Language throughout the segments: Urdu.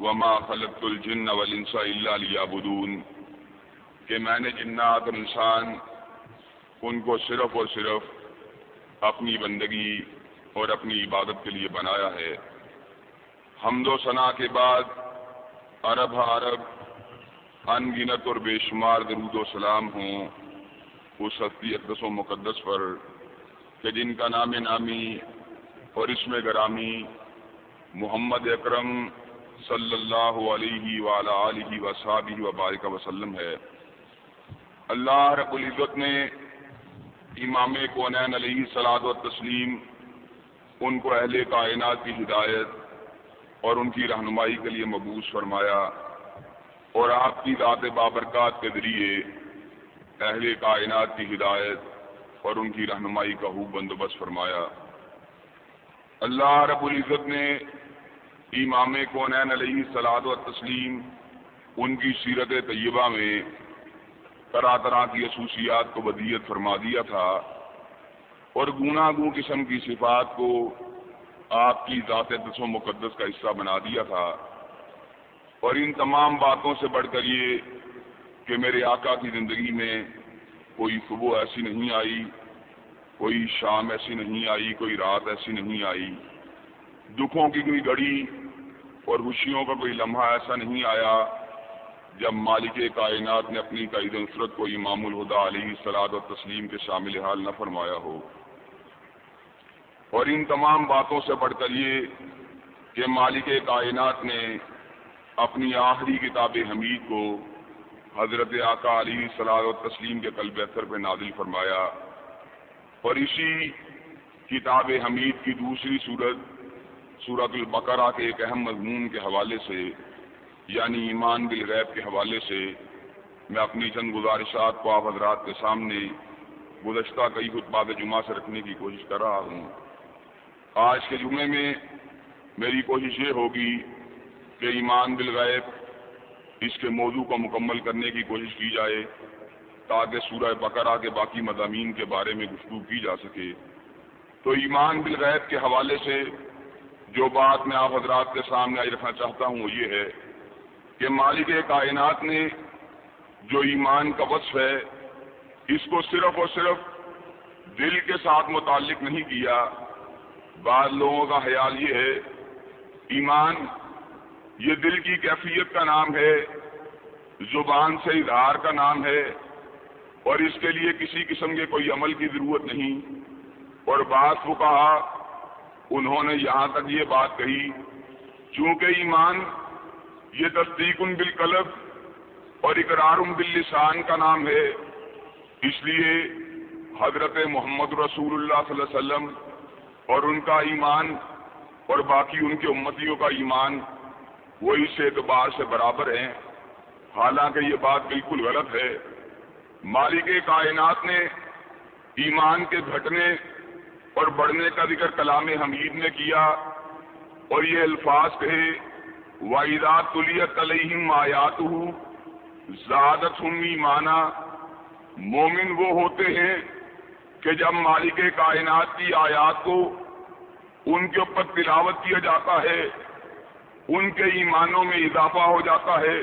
وما خلقت الجن والانس الا ليعبدون۔ کہ میں نے جنات اور انسان، ان کو صرف اور صرف اپنی بندگی اور اپنی عبادت کے لیے بنایا ہے۔ حمد و ثناء کے بعد عرب عرب ان گنت اور بے شمار درود و سلام ہوں اس ہستی اقدس و مقدس پر کہ جن کا نام نامی اور اس میں گرامی محمد اکرم صلی اللہ علیہ وعلی علیہ وصحابہ وبارک وسلم ہے۔ اللہ رب العزت نے امام کونین علیہ سلاد و تسلیم ان کو اہل کائنات کی ہدایت اور ان کی رہنمائی کے لیے مبوس فرمایا اور آپ کی ذات بابرکات کے ذریعے اہل کائنات کی ہدایت اور ان کی رہنمائی کا خوب بندوبست فرمایا۔ اللہ رب العزت نے امام کونین علیہ سلاد و تسلیم ان کی سیرت طیبہ میں طرح طرح کی خصوصیات کو بدیت فرما دیا تھا اور گنا گو قسم کی صفات کو آپ کی ذات دس و مقدس کا حصہ بنا دیا تھا۔ اور ان تمام باتوں سے بڑھ کر یہ کہ میرے آقا کی زندگی میں کوئی صبح ایسی نہیں آئی، کوئی شام ایسی نہیں آئی، کوئی رات ایسی نہیں آئی۔ دکھوں کی کوئی گھڑی اور خوشیوں کا کوئی لمحہ ایسا نہیں آیا جب مالک کائنات نے اپنی قید نصرت کو امام الہدا علیہ سلاد و تسلیم کے شامل حال نہ فرمایا ہو۔ اور ان تمام باتوں سے بڑھ کر یہ کہ مالک کائنات نے اپنی آخری کتاب حمید کو حضرت آقا علی صلاح و تسلیم کے قلب اثر پہ نازل فرمایا اور اسی کتاب حمید کی دوسری صورت صورت البقرہ کے ایک اہم مضمون کے حوالے سے یعنی ایمان بالغیب کے حوالے سے، میں اپنی چند گزارشات کو آپ حضرات کے سامنے گزشتہ کئی خطبات جمعہ سے رکھنے کی کوشش کر رہا ہوں۔ آج کے جمعے میں میری کوشش یہ ہوگی کہ ایمان بالغیب اس کے موضوع کو مکمل کرنے کی کوشش کی جائے، تاکہ سورہ بقرہ کے باقی مضامین کے بارے میں گفتگو کی جا سکے۔ تو ایمان بالغیب کے حوالے سے جو بات میں آپ حضرات کے سامنے آئی رکھنا چاہتا ہوں وہ یہ ہے کہ مالک کائنات نے جو ایمان کا وصف ہے، اس کو صرف اور صرف دل کے ساتھ متعلق نہیں کیا۔ بعض لوگوں کا خیال یہ ہے، ایمان یہ دل کی کیفیت کا نام ہے، زبان سے اظہار کا نام ہے، اور اس کے لیے کسی قسم کے کوئی عمل کی ضرورت نہیں۔ اور بعض کو کہا انہوں نے یہاں تک یہ بات کہی، چونکہ ایمان، یہ تصدیق ان بالقلب اور اقرار باللسان کا نام ہے، اس لیے حضرت محمد رسول اللہ صلی اللہ علیہ وسلم اور ان کا ایمان اور باقی ان کے امتیوں کا ایمان، وہ اس اعتبار سے برابر ہیں۔ حالانکہ یہ بات بالکل غلط ہے۔ مالک کائنات نے ایمان کے گھٹنے اور بڑھنے کا ذکر کلام حمید نے کیا اور یہ الفاظ کہے واحدات تلیت علیہم آیات ہوں زیادت مانا مومن وہ ہوتے ہیں کہ جب مالک کائنات کی آیات کو ان کے اوپر تلاوت کیا جاتا ہے، ان کے ایمانوں میں اضافہ ہو جاتا ہے۔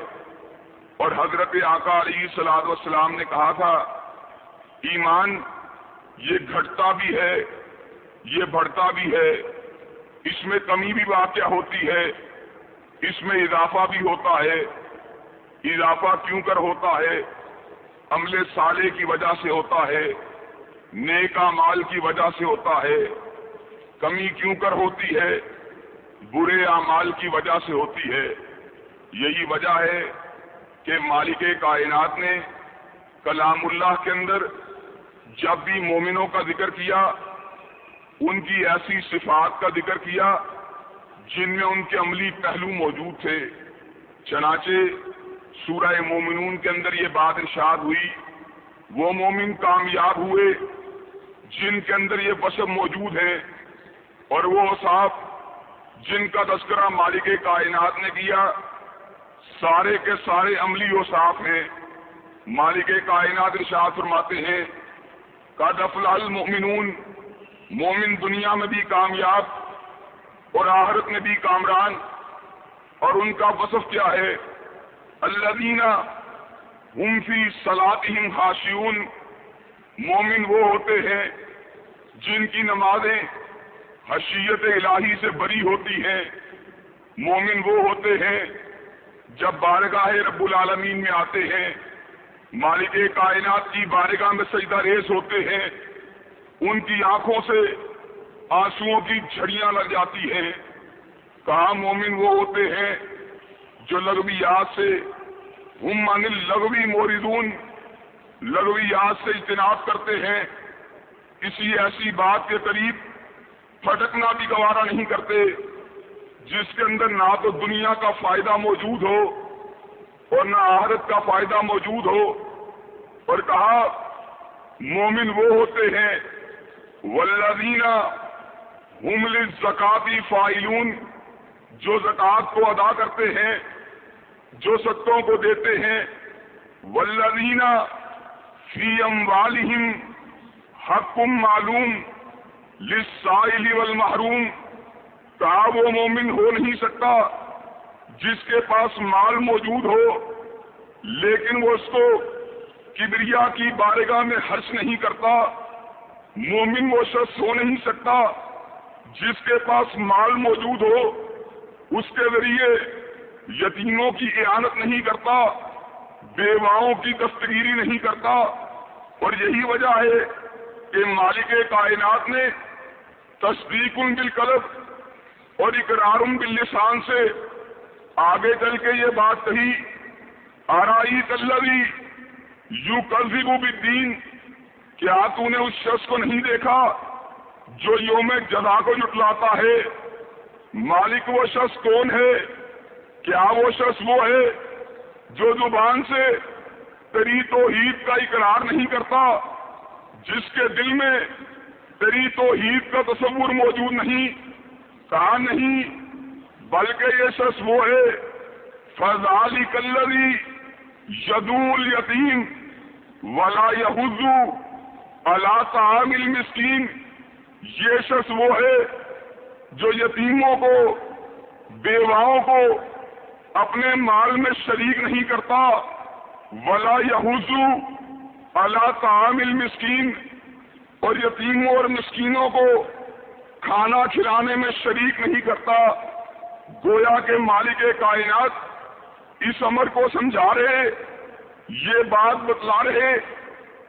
اور حضرت آقا علیہ سلاد والسلام نے کہا تھا، ایمان یہ گھٹتا بھی ہے یہ بڑھتا بھی ہے، اس میں کمی بھی واقع ہوتی ہے، اس میں اضافہ بھی ہوتا ہے۔ اضافہ کیوں کر ہوتا ہے؟ عملے سالے کی وجہ سے ہوتا ہے نیکا مال کی وجہ سے ہوتا ہے۔ کمی کیوں کر ہوتی ہے؟ برے اعمال کی وجہ سے ہوتی ہے۔ یہی وجہ ہے کہ مالک کائنات نے کلام اللہ کے اندر جب بھی مومنوں کا ذکر کیا ان کی ایسی صفات کا ذکر کیا جن میں ان کے عملی پہلو موجود تھے۔ چنانچہ سورہ مومنون کے اندر یہ بات ارشاد ہوئی، وہ مومن کامیاب ہوئے جن کے اندر یہ بسب موجود ہے اور وہ صاحب جن کا تذکرہ مالک کائنات نے کیا، سارے کے سارے عملی و صاف ہیں۔ مالک کائنات ارشاد فرماتے ہیں کا دفل المؤمنون مومن دنیا میں بھی کامیاب اور آہرت میں بھی کامران اور ان کا وصف کیا ہے؟ اللہ دینا فی صلاحم خاشیون مومن وہ ہوتے ہیں جن کی نمازیں حشیت الہی سے بری ہوتی ہیں۔ مومن وہ ہوتے ہیں جب بارگاہ رب العالمین میں آتے ہیں۔ مالک کائنات کی بارگاہ میں سجدہ ریز ہوتے ہیں۔ ان کی آنکھوں سے آنسو کی جھڑیاں لگ جاتی ہیں۔ کہاں مومن وہ ہوتے ہیں جو لغوی یاد سے ہم من لغوی موردون لغوی یاد سے اجتناب کرتے ہیں۔ کسی ایسی بات کے قریب پھٹکنا بھی گوارا نہیں کرتے جس کے اندر نہ تو دنیا کا فائدہ موجود ہو اور نہ آہرت کا فائدہ موجود ہو۔ اور کہا مومن وہ ہوتے ہیں ولدینہ حمل زکاتی فائلون جو زکوٰۃ کو ادا کرتے ہیں، جو ستوں کو دیتے ہیں ولدینہ فی ام والم حکم معلوم لسائل والمحروم، کہا وہ مومن ہو نہیں سکتا جس کے پاس مال موجود ہو، لیکن وہ اس کو کبریا کی بارگاہ میں حرش نہیں کرتا۔ مومن وہ شخص ہو نہیں سکتا جس کے پاس مال موجود ہو، اس کے ذریعے یتیموں کی اعانت نہیں کرتا، بیواؤں کی دستگیری نہیں کرتا۔ اور یہی وجہ ہے کہ مالک کائنات نے تصدیق بالقلب اور اقرار باللسان سے آگے چل کے یہ بات کہی آرائی تلوی یو قزیب الدین کیا تو نے اس شخص کو نہیں دیکھا جو یوم جزا کو جٹلاتا ہے؟ مالک وہ شخص کون ہے؟ کیا وہ شخص وہ ہے جو زبان سے تری توحید کا اقرار نہیں کرتا، جس کے دل میں تری توحید کا تصور موجود نہیں؟ کہا نہیں، بلکہ یہ شخص وہ ہے۔ فضالی کلری یدول یتیم ولا یحزو اللہ تعامل مسکین یہ شخص وہ ہے جو یتیموں کو، بیواؤں کو اپنے مال میں شریک نہیں کرتا۔ ولا یحزو اللہ تعامل مسکین اور یتیموں اور مسکینوں کو کھانا کھلانے میں شریک نہیں کرتا۔ گویا کے مالک کائنات اس عمر کو سمجھا رہے یہ بات بتلا رہے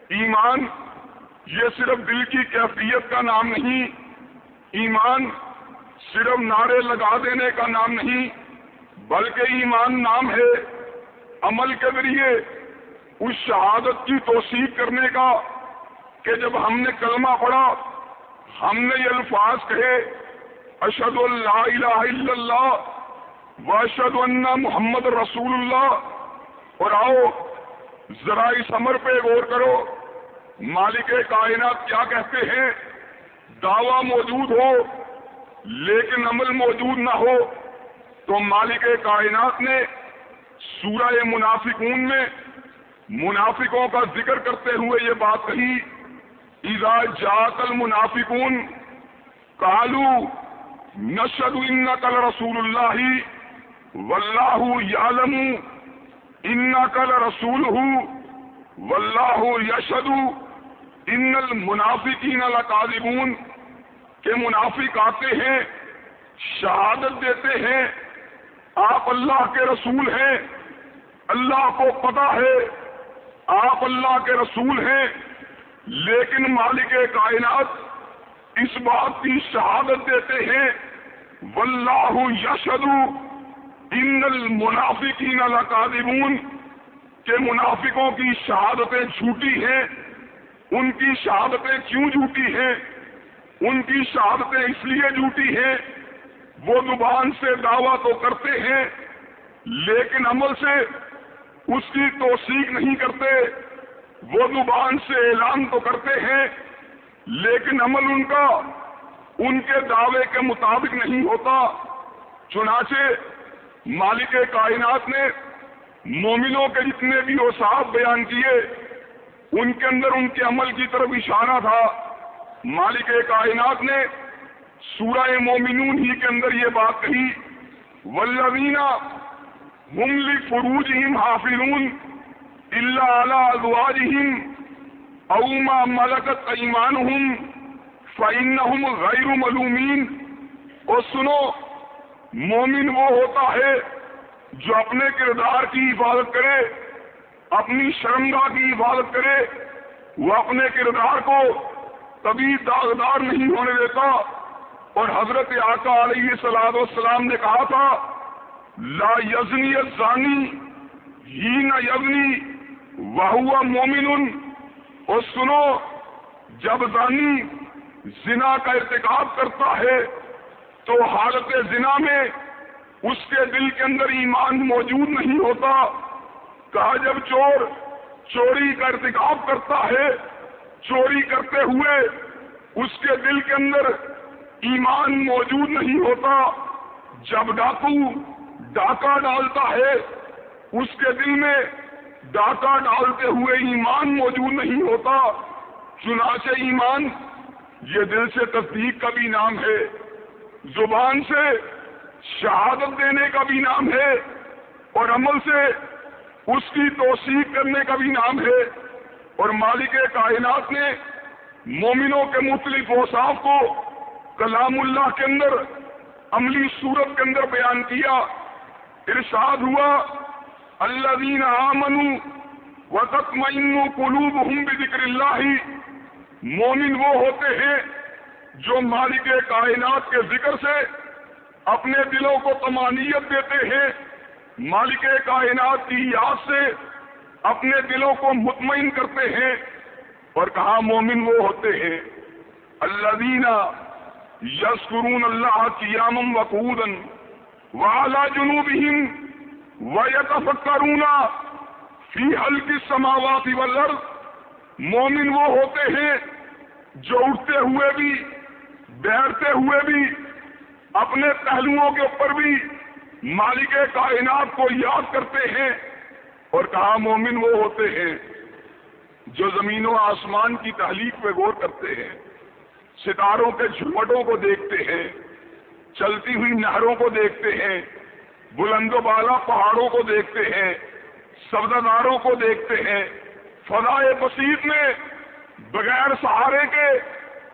ایمان یہ صرف دل کی کیفیت کا نام نہیں، ایمان صرف نعرے لگا دینے کا نام نہیں، بلکہ ایمان نام ہے عمل کے ذریعے اس شہادت کی توثیق کرنے کا کہ جب ہم نے کلمہ پڑھا، ہم نے یہ الفاظ کہے اشد اللہ الہ الا اللہ و اشد اللہ محمد رسول اللہ، اور آؤ، ذرا اس عمر پہ غور کرو۔ مالک کائنات کیا کہتے ہیں؟ دعویٰ موجود ہو، لیکن عمل موجود نہ ہو، تو مالک کائنات نے سورہ منافقون میں منافقوں کا ذکر کرتے ہوئے یہ بات کہی ایزا جات المنافقون کالو نشد ان کل رسول اللہ واللہ یعلم ان کل رسول واللہ یشد ان المنافقین لکاذبون کہ منافق آتے ہیں، شہادت دیتے ہیں، آپ اللہ کے رسول ہیں، اللہ کو پتا ہے، آپ اللہ کے رسول ہیں، لیکن مالک کائنات اس بات کی شہادت دیتے ہیں، واللہ یشد ان المنافقین لکاذبون کہ منافقوں کی شہادتیں جھوٹی ہیں ان کی شہادتیں کیوں جھوٹی ہیں؟ ان کی شہادتیں اس لیے جھوٹی ہیں؟ وہ زبان سے دعویٰ تو کرتے ہیں، لیکن عمل سے اس کی توثیق نہیں کرتے۔ وہ زبان سے اعلان تو کرتے ہیں، لیکن عمل ان کا ان کے دعوے کے مطابق نہیں ہوتا۔ چنانچہ مالک کائنات نے مومنوں کے جتنے بھی اوساف بیان کیے ان کے اندر ان کے عمل کی طرف اشارہ تھا۔ مالک کائنات نے سورہ مومنون ہی کے اندر یہ بات کہی ولوینہ ہملی فروج ہم حافظون اللہ علی ازواجہم اوما ملکت ایمان ہم فعین غیر ملومین اور سنو، مومن وہ ہوتا ہے جو اپنے کردار کی حفاظت کرے۔ اپنی شرمگاہ کی حفاظت کرے، وہ اپنے کردار کو کبھی داغدار نہیں ہونے دیتا۔ اور حضرت آقا علیہ سلاد والسلام نے کہا تھا، لا یزنی زانی ہی نہ یزنی وہ مومن۔ اور سنو، جب زانی زنا کا ارتکاب کرتا ہے، تو حالت زنا میں اس کے دل کے اندر ایمان موجود نہیں ہوتا۔ کہا جب چور چوری کا ارتکاب کرتا ہے، چوری کرتے ہوئے اس کے دل کے اندر ایمان موجود نہیں ہوتا۔ جب ڈاکو ڈاکہ ڈالتا ہے، اس کے دل میں ڈاکہ ڈالتے ہوئے ایمان موجود نہیں ہوتا۔ چنانچہ ایمان یہ دل سے تصدیق کا بھی نام ہے۔ زبان سے شہادت دینے کا بھی نام ہے۔ اور عمل سے اس کی توثیق کرنے کا بھی نام ہے۔ اور مالک کائنات نے مومنوں کے مختلف اوصاف کو کلام اللہ کے اندر، عملی صورت کے اندر بیان کیا۔ ارشاد ہوا اللہ دین آمن وقت معین قلوب ہوں ذکر اللہ۔ مومن وہ ہوتے ہیں جو مالک کائنات کے ذکر سے اپنے دلوں کو تمانیت دیتے ہیں۔ مالک کائنات کی یاد سے اپنے دلوں کو مطمئن کرتے ہیں اور کہا مومن وہ ہوتے ہیں۔ اللہ دینا یسکرون اللہ قیام وقودن والا جنوب و یتفکرون فی حلق السماوات والارض۔ مومن وہ ہوتے ہیں جو اٹھتے ہوئے بھی، بیٹھتے ہوئے بھی، اپنے پہلوؤں کے اوپر بھی مالک کائنات کو یاد کرتے ہیں اور کہا مومن وہ ہوتے ہیں جو زمین و آسمان کی تحلیق پہ غور کرتے ہیں، ستاروں کے جھمٹوں کو دیکھتے ہیں، چلتی ہوئی نہروں کو دیکھتے ہیں، بلند و بالا پہاڑوں کو دیکھتے ہیں سبزداروں کو دیکھتے ہیں، فضائے بصیر میں بغیر سہارے کے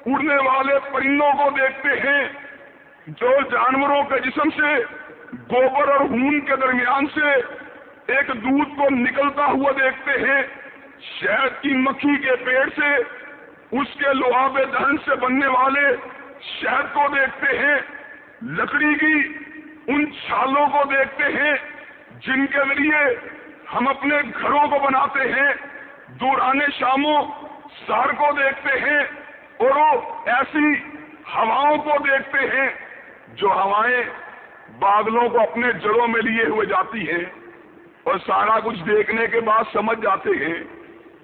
اڑنے والے پرندوں کو دیکھتے ہیں، جو جانوروں کے جسم سے گوبر اور خون کے درمیان سے ایک دودھ کو نکلتا ہوا دیکھتے ہیں، شہد کی مکھی کے پیڑ سے، اس کے لوہاب دہن سے بننے والے شہد کو دیکھتے ہیں، لکڑی کی ان چھالوں کو دیکھتے ہیں، جن کے ذریعے ہم اپنے گھروں کو بناتے ہیں، دوران شاموں سار کو دیکھتے ہیں اور وہ ایسی ہواؤں کو دیکھتے ہیں جو ہوائیں بادلوں کو اپنے جڑوں میں لیے ہوئے جاتی ہیں اور سارا کچھ دیکھنے کے بعد سمجھ جاتے ہیں،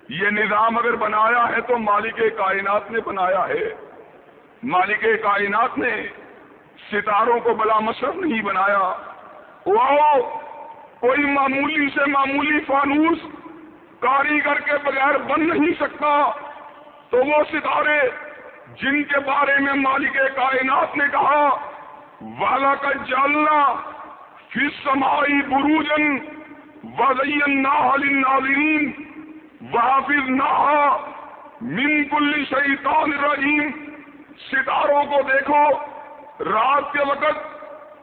یہ نظام اگر بنایا ہے تو مالک کائنات نے بنایا ہے۔ مالک کائنات نے ستاروں کو بلا مشرف نہیں بنایا۔ وہ کوئی معمولی سے معمولی فانوس کاریگر کے بغیر بن نہیں سکتا۔ تو وہ ستارے جن کے بارے میں مالک کائنات نے کہا والا کا جالنا پھر سمائی بروجن وزین ناظرین وحافظ نہا من کل شیطان رحیم ستاروں کو دیکھو، رات کے وقت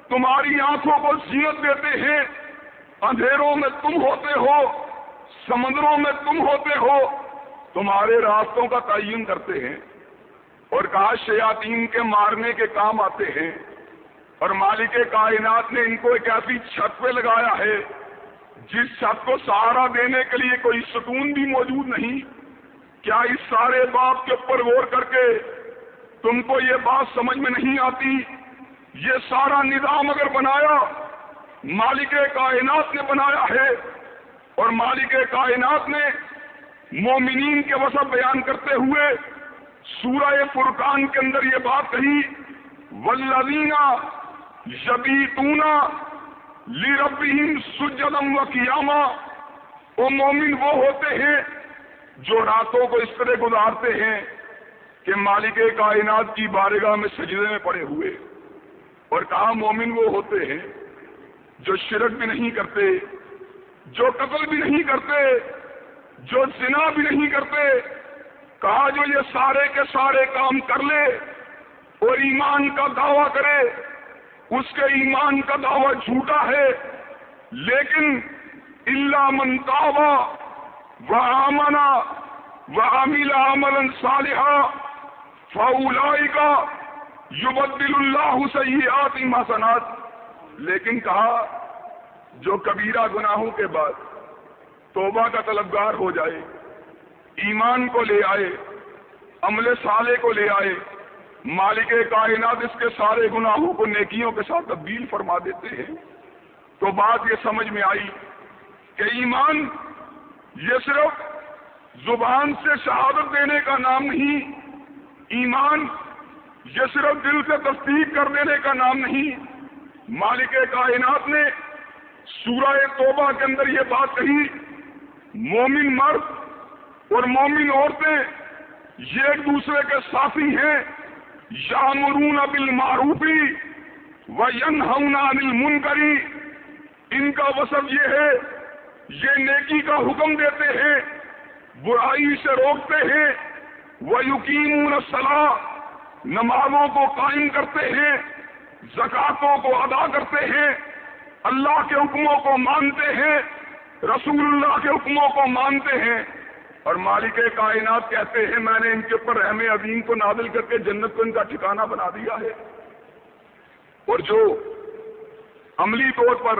تمہاری آنکھوں کو زینت دیتے ہیں، اندھیروں میں تم ہوتے ہو، سمندروں میں تم ہوتے ہو، تمہارے راستوں کا تعین کرتے ہیں اور کہا شیاطین کے مارنے کے کام آتے ہیں۔ اور مالک کائنات نے ان کو ایک ایسی چھت پہ لگایا ہے جس چھت کو سہارا دینے کے لیے کوئی سکون بھی موجود نہیں۔ کیا اس سارے باپ کے اوپر غور کر کے تم کو یہ بات سمجھ میں نہیں آتی؟ یہ سارا نظام اگر بنایا، مالک کائنات نے بنایا ہے اور مالک کائنات نے مومنین کے وسط بیان کرتے ہوئے سورہ فرقان کے اندر یہ بات کہی ولینہ یبیتونا لی ربیم سجدم و قیامہ وہ مومن وہ ہوتے ہیں جو راتوں کو اس طرح گزارتے ہیں کہ مالک کائنات کی بارگاہ میں سجدے میں پڑے ہوئے۔ اور کہا مومن وہ ہوتے ہیں جو شرک بھی نہیں کرتے، جو قتل بھی نہیں کرتے، جو زنا بھی نہیں کرتے کہا جو یہ سارے کے سارے کام کر لے اور ایمان کا دعویٰ کرے۔ اس کے ایمان کا دعویٰ جھوٹا ہے، لیکن اللہ منتاوا و آمنا و عامل عمل صالحہ فاولائی کا یبدل اللہ سیئات محسنات لیکن کہا، جو کبیرہ گناہوں کے بعد توبہ کا طلبگار ہو جائے، ایمان کو لے آئے، عمل صالح کو لے آئے مالک کائنات اس کے سارے گناہوں کو نیکیوں کے ساتھ تبدیل فرما دیتے ہیں تو بات یہ سمجھ میں آئی کہ ایمان یہ صرف زبان سے شہادت دینے کا نام نہیں، ایمان یہ صرف دل سے تصدیق کر دینے کا نام نہیں۔ مالک کائنات نے سورہ توبہ کے اندر یہ بات کہی، مومن مرد اور مومن عورتیں یہ ایک دوسرے کے ساتھی ہیں۔ یامرون بالمعروفی و ینہون عن المنکری ان کا وصف یہ ہے، یہ نیکی کا حکم دیتے ہیں، برائی سے روکتے ہیں وہ یقین نمازوں کو قائم کرتے ہیں زکاتوں کو ادا کرتے ہیں۔ اللہ کے حکموں کو مانتے ہیں، رسول اللہ کے حکموں کو مانتے ہیں۔ اور مالک کائنات کہتے ہیں، میں نے ان کے اوپر رحم عظیم کو نادل کر کے جنت کو ان کا ٹھکانہ بنا دیا ہے۔ اور جو عملی طور پر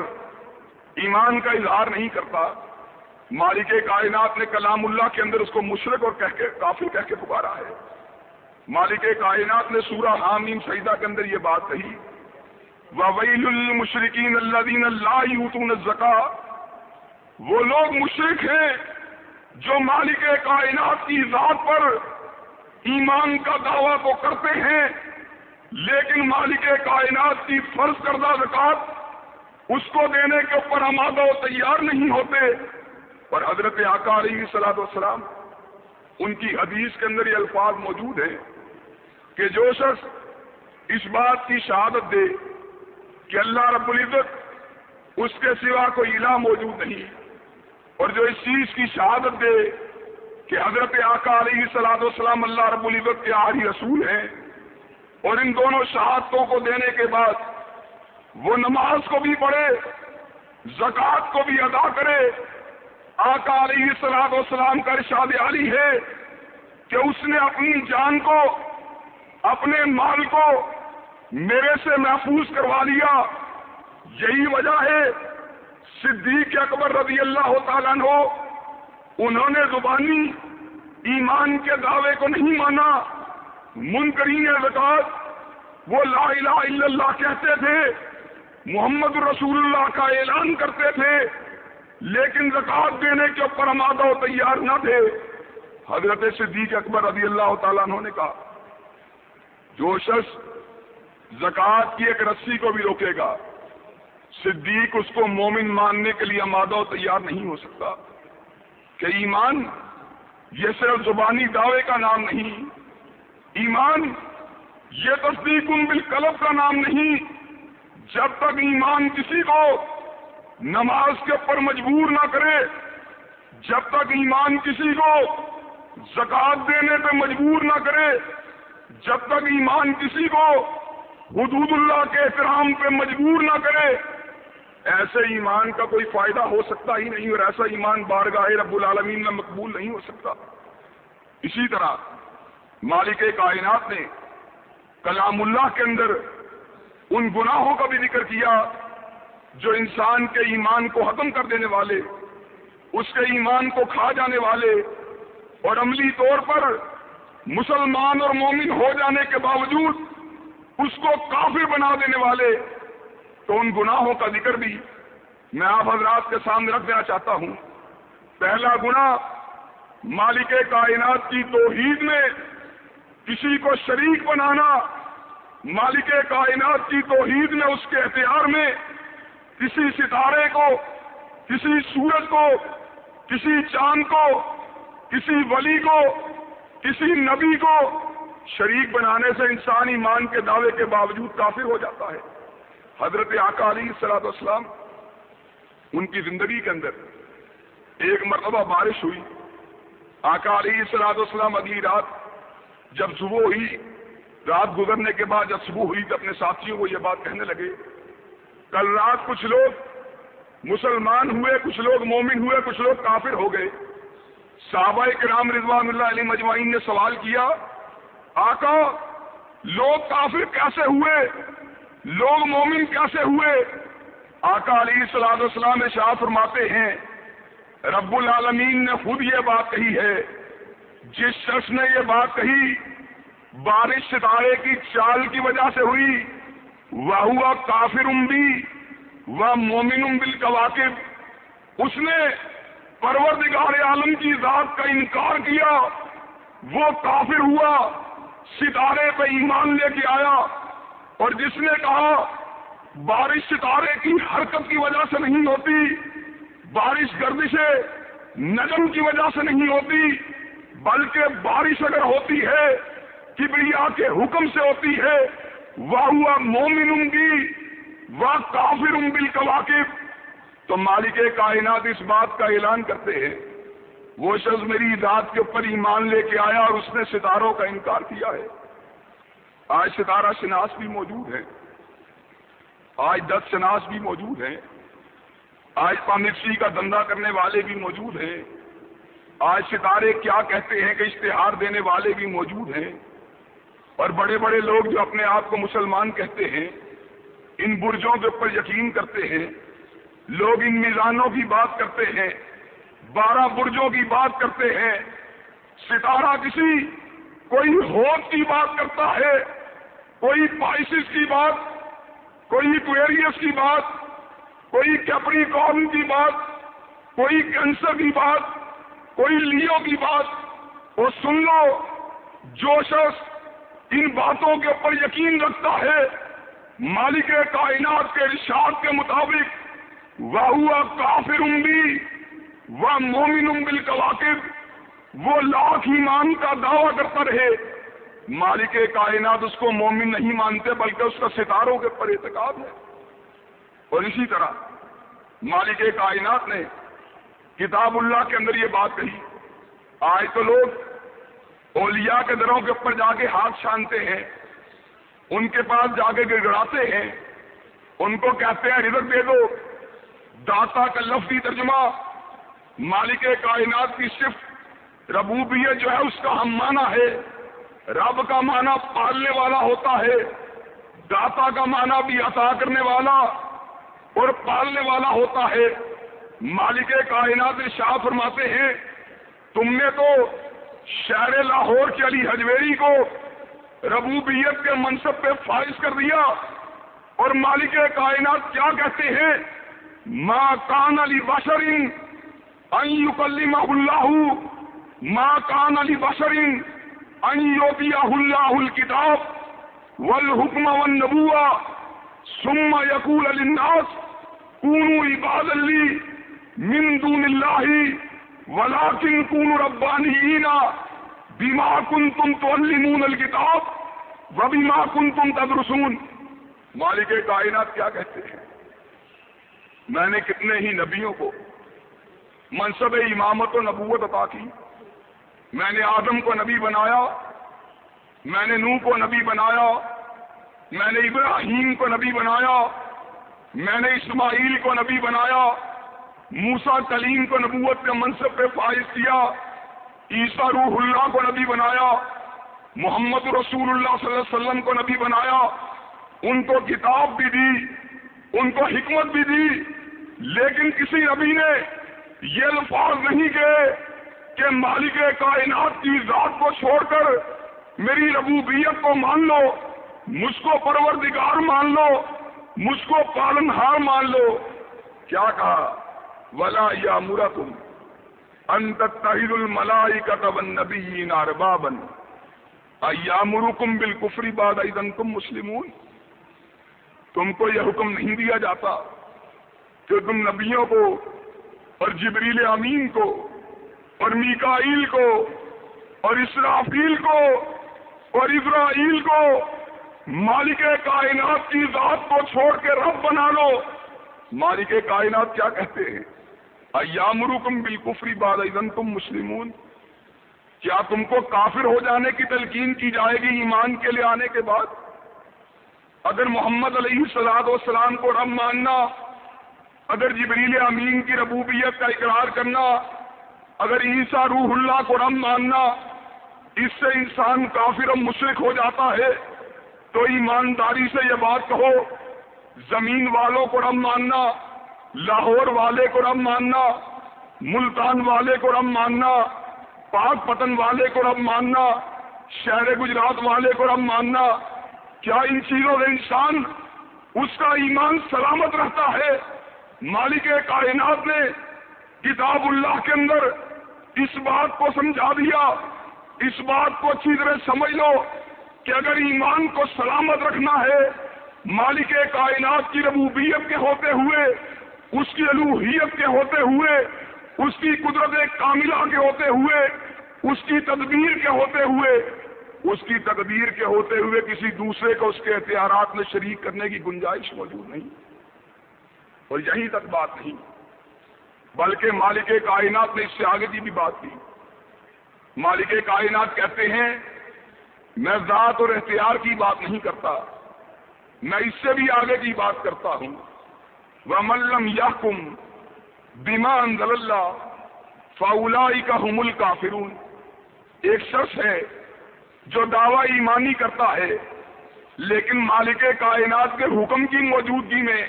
ایمان کا اظہار نہیں کرتا، مالک کائنات نے کلام اللہ کے اندر اس کو مشرق اور کہہ کے کافی کہہ کے پکارا ہے۔ مالک کائنات نے سورہ حامیم سعیدہ کے اندر یہ بات کہی وویل المشرقین اللہ دین اللہ زکا وہ لوگ مشرق ہیں جو مالک کائنات کی ذات پر ایمان کا دعویٰ تو کرتے ہیں، لیکن مالک کائنات کی فرض کردہ زکات اس کو دینے کے اوپر آمادہ و تیار نہیں ہوتے۔ اور حضرت آقا علیہ سلاد والسلام ان کی حدیث کے اندر یہ الفاظ موجود ہیں کہ جو شخص اس بات کی شہادت دے کہ اللہ رب العزت اس کے سوا کوئی الہ موجود نہیں اور جو اس چیز کی شہادت دے کہ حضرت آقا علیہ سلاد والسلام اللہ رب العزت کے آخری رسول ہیں، اور ان دونوں شہادتوں کو دینے کے بعد وہ نماز کو بھی پڑھے، زکوٰۃ کو بھی ادا کرے۔ آقا علیہ السلام والسلام کا ارشاد علی ہے کہ اس نے اپنی جان کو، اپنے مال کو میرے سے محفوظ کروا لیا۔ یہی وجہ ہے صدیق اکبر رضی اللہ تعالیٰ ہو انہوں نے زبانی ایمان کے دعوے کو نہیں مانا۔ منکرین زکات وہ لا الہ الا اللہ کہتے تھے، محمد رسول اللہ کا اعلان کرتے تھے، لیکن زکات دینے کے اوپر آمادہ و تیار نہ تھے۔ حضرت صدیق اکبر رضی اللہ تعالیٰ نے کہا، جو شخص زکات کی ایک رسی کو بھی روکے گا صدیق اس کو مومن ماننے کے لیے آمادہ و تیار نہیں ہو سکتا کہ ایمان یہ صرف زبانی دعوے کا نام نہیں، ایمان یہ تصدیق ان بالکلب کا نام نہیں، جب تک ایمان کسی کو نماز کے اوپر مجبور نہ کرے، جب تک ایمان کسی کو زکات دینے پہ مجبور نہ کرے، جب تک ایمان کسی کو حدود اللہ کے احترام پہ مجبور نہ کرے ایسے ایمان کا کوئی فائدہ ہو سکتا ہی نہیں اور ایسا ایمان بارگاہ رب العالمین میں مقبول نہیں ہو سکتا۔ اسی طرح مالک کائنات نے کلام اللہ کے اندر ان گناہوں کا بھی ذکر کیا جو انسان کے ایمان کو ختم کر دینے والے، اس کے ایمان کو کھا جانے والے اور عملی طور پر مسلمان اور مومن ہو جانے کے باوجود اس کو کافر بنا دینے والے۔ تو ان گناہوں کا ذکر بھی میں آپ حضرات کے سامنے رکھ دینا چاہتا ہوں۔ پہلا گنا مالک کائنات کی توحید میں کسی کو شریک بنانا، مالک کائنات کی توحید میں اس کے اختیار میں کسی ستارے کو، کسی سورج کو، کسی چاند کو، کسی ولی کو، کسی نبی کو شریک بنانے سے انسان ایمان کے دعوے کے باوجود کافر ہو جاتا ہے۔ حضرت آقا علی صلاح والسلام ان کی زندگی کے اندر ایک مرتبہ بارش ہوئی۔ آقا علیہ سلاد اسلام اگلی رات جب صبح ہوئی، رات گزرنے کے بعد جب صبح ہوئی تو اپنے ساتھیوں کو یہ بات کہنے لگے، کل رات کچھ لوگ مسلمان ہوئے، کچھ لوگ مومن ہوئے، کچھ لوگ کافر ہو گئے۔ صحابہ کرام رضوان اللہ علیہ مجمعین نے سوال کیا، آقا لوگ کافر کیسے ہوئے؟ لوگ مومن کیسے ہوئے۔ آقا علیہ صلاح السلام شاہ فرماتے ہیں، رب العالمین نے خود یہ بات کہی ہے، جس شخص نے یہ بات کہی، بارش ستارے کی چال کی وجہ سے ہوئی، وہ ہوا کافر امبی وہ مومن ام بل اس نے پروردگار عالم کی ذات کا انکار کیا، وہ کافر ہوا، ستارے پہ ایمان لے کے آیا۔ اور جس نے کہا، بارش ستارے کی حرکت کی وجہ سے نہیں ہوتی، بارش گردش نجم کی وجہ سے نہیں ہوتی، بلکہ بارش اگر ہوتی ہے، کبریا کے حکم سے ہوتی ہے وہ ہوا مومن گی وہ کافر بل کواقب تو مالک کائنات اس بات کا اعلان کرتے ہیں، وہ شخص میری ذات کے اوپر ایمان لے کے آیا اور اس نے ستاروں کا انکار کیا ہے۔ آج ستارہ شناس بھی موجود ہے آج دس شناس بھی موجود ہیں۔ آج پامکسی کا دندہ کرنے والے بھی موجود ہیں۔ آج ستارے کیا کہتے ہیں کہ اشتہار دینے والے بھی موجود ہیں۔ اور بڑے بڑے لوگ جو اپنے آپ کو مسلمان کہتے ہیں، ان برجوں کے اوپر یقین کرتے ہیں۔ لوگ ان میزانوں کی بات کرتے ہیں، بارہ برجوں کی بات کرتے ہیں۔ ستارہ کسی کوئی ہوت کی بات کرتا ہے۔ کوئی پائسس کی بات، کوئی کویریس کی بات، کوئی کیپری کارن کی بات، کوئی کینسر کی بات، کوئی لیو کی بات، وہ سن لو جو شخص ان باتوں کے اوپر یقین رکھتا ہے۔ مالک کائنات کے ارشاد کے مطابق وہ ہوا کافر امبی وہ مومن امبل کواقب وہ لاکھ ایمان کا دعویٰ کرتا رہے۔ مالک کائنات اس کو مومن نہیں مانتے، بلکہ اس کا ستاروں کے پر اعتقاد ہے۔ اور اسی طرح مالک کائنات نے کتاب اللہ کے اندر یہ بات کہی، آج تو لوگ اولیاء کے دروں کے اوپر جا کے ہاتھ چھانتے ہیں، ان کے پاس جا کے گڑگڑاتے ہیں، ان کو کہتے ہیں رزق دے دو۔ داتا کا لفظی ترجمہ مالک کائنات کی صرف ربوبیت جو ہے، اس کا ہم مانا ہے۔ رب کا معنی پالنے والا ہوتا ہے، داتا کا معنی بھی عطا کرنے والا اور پالنے والا ہوتا ہے۔ مالک کائنات شاہ فرماتے ہیں، تم نے تو شہر لاہور کے علی حجویری کو ربوبیت کے منصب پہ فائز کر دیا۔ اور مالک کائنات کیا کہتے ہیں؟ ماں کان علی بشرین اللہ ماں کان علی بشرین اللہ الکتاب والحکم والنبوہ ثم یقول للناس کونو عباد علی من دون اللہ ولیکن کونو ربانیین بما کنتم تعلمون الکتاب وبما کنتم تدرسون. مالک کائنات کیا کہتے ہیں؟ میں نے کتنے ہی نبیوں کو منصب امامت و نبوت عطا کی میں نے آدم کو نبی بنایا، میں نے نو کو نبی بنایا، میں نے ابراہیم کو نبی بنایا، میں نے اسماعیل کو نبی بنایا موسا کلیم کو نبوت کے منصب پہ فائز کیا، عیسیٰ روح اللہ کو نبی بنایا، محمد رسول اللہ صلی اللہ علیہ وسلم کو نبی بنایا، ان کو کتاب بھی دی، ان کو حکمت بھی دی، لیکن کسی نبی نے یہ الفاظ نہیں کہے کہ مالک کائنات کی ذات کو چھوڑ کر میری ربوبیت کو مان لو، مجھ کو پروردگار مان لو، مجھ کو پالنہار مان لو۔ کیا کہا؟ ولا یا مرا تم انت تحید الملائی کا تبن نبی ناربابن یا مرکم بالکفری باد تم مسلمون۔ تم کو یہ حکم نہیں دیا جاتا کہ تم نبیوں کو اور جبریل امین کو اور میکائیل کو، اور اسرافیل کو، اور ابراہیل کو مالک کائنات کی ذات کو چھوڑ کے رب بنا لو۔ مالک کائنات کیا کہتے ہیں؟ ایامرکم بالکفری بعد اذن تم مسلمون۔ کیا تم کو کافر ہو جانے کی تلقین کی جائے گی ایمان کے لیے آنے کے بعد؟ اگر محمد علیہ سلاد والسلام کو رب ماننا، اگر جبریل امین کی ربوبیت کا اقرار کرنا اگر عیسیٰ روح اللہ کو رب ماننا اس سے انسان کافر و مشرق ہو جاتا ہے، تو ایمانداری سے یہ بات کہو، زمین والوں کو رب ماننا، لاہور والے کو رب ماننا، ملتان والے کو رب ماننا، پاک پتن والے کو رب ماننا، شہر گجرات والے کو رب ماننا، کیا ان چیزوں سے انسان اس کا ایمان سلامت رہتا ہے؟ مالک کائنات نے کتاب اللہ کے اندر اس بات کو سمجھا دیا، اس بات کو اچھی طرح سمجھ لو کہ اگر ایمان کو سلامت رکھنا ہے، مالک کائنات کی ربوبیت کے ہوتے ہوئے، اس کی الوحیت کے ہوتے ہوئے، اس کی قدرت کاملہ کے ہوتے ہوئے، اس کی تدبیر کے ہوتے ہوئے، اس کی تقدیر کے ہوتے ہوئے کسی دوسرے کو اس کے اختیارات میں شریک کرنے کی گنجائش موجود نہیں۔ اور یہیں تک بات نہیں۔ بلکہ مالک کائنات نے اس سے آگے کی بھی بات کی۔ مالک کائنات کہتے ہیں، میں ذات اور اختیار کی بات نہیں کرتا، میں اس سے بھی آگے کی بات کرتا ہوں۔ وہ ملم یا کم بیمان اللہ فاؤلائی کا حمل کافرون ایک شخص ہے جو دعوی ایمانی کرتا ہے، لیکن مالک کائنات کے حکم کی موجودگی میں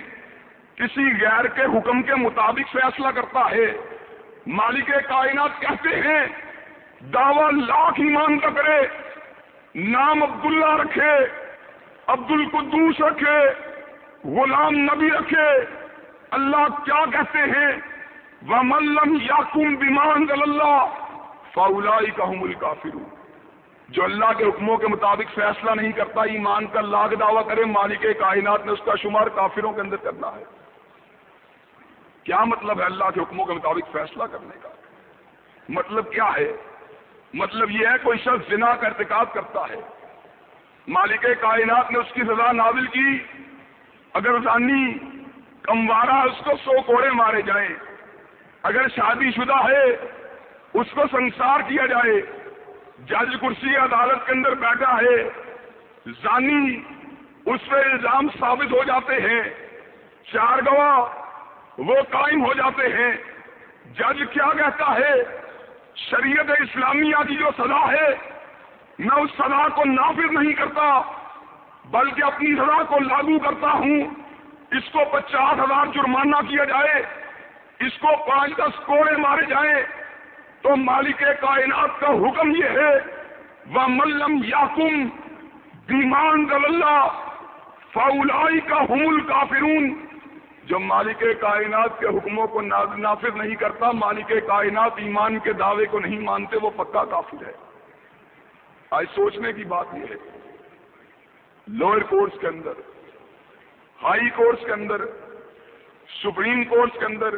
کسی غیر کے حکم کے مطابق فیصلہ کرتا ہے۔ مالک کائنات کہتے ہیں، دعوی لاکھ ایمان کا کرے، نام عبداللہ رکھے عبد القدوس رکھے، غلام نبی رکھے۔ اللہ کیا کہتے ہیں؟ وہ ملم یاقوم بیمان اللہ فاؤلائی کا حمل جو اللہ کے حکموں کے مطابق فیصلہ نہیں کرتا، ایمان کا لاگ دعویٰ کرے، مالک کائنات نے اس کا شمار کافروں کے اندر کرنا ہے۔ کیا مطلب ہے اللہ کے حکموں کے مطابق فیصلہ کرنے کا؟ مطلب کیا ہے؟ مطلب یہ ہے کوئی شخص زنا کا ارتکاب کرتا ہے۔ مالک کائنات نے اس کی سزا نازل کی۔ اگر زانی کموارا اس کو سو کوڑے مارے جائیں، اگر شادی شدہ ہے، اس کو سنسار کیا جائے، جج کرسی عدالت کے اندر بیٹھا ہے، زانی اس پہ الزام ثابت ہو جاتے ہیں۔ چار گواہ وہ قائم ہو جاتے ہیں۔ جج کیا کہتا ہے؟ شریعت اسلامیہ کی جو سزا ہے میں اس سزا کو نافذ نہیں کرتا، بلکہ اپنی سزا کو لاگو کرتا ہوں۔ اس کو پچاس ہزار جرمانہ کیا جائے، اس کو پانچ دس کوڑے مارے جائیں۔ تو مالک کائنات کا حکم یہ ہے وہ ملم یاقم بیمان اللہ فاؤلائی کا حمل کافرون جو مالک کائنات کے حکموں کو نافذ نہیں کرتا، مالک کائنات ایمان کے دعوے کو نہیں مانتے، وہ پکا کافر ہے۔ آج سوچنے کی بات یہ ہے لوئر کورٹس کے اندر ہائی کورٹس کے اندر سپریم کورٹس کے اندر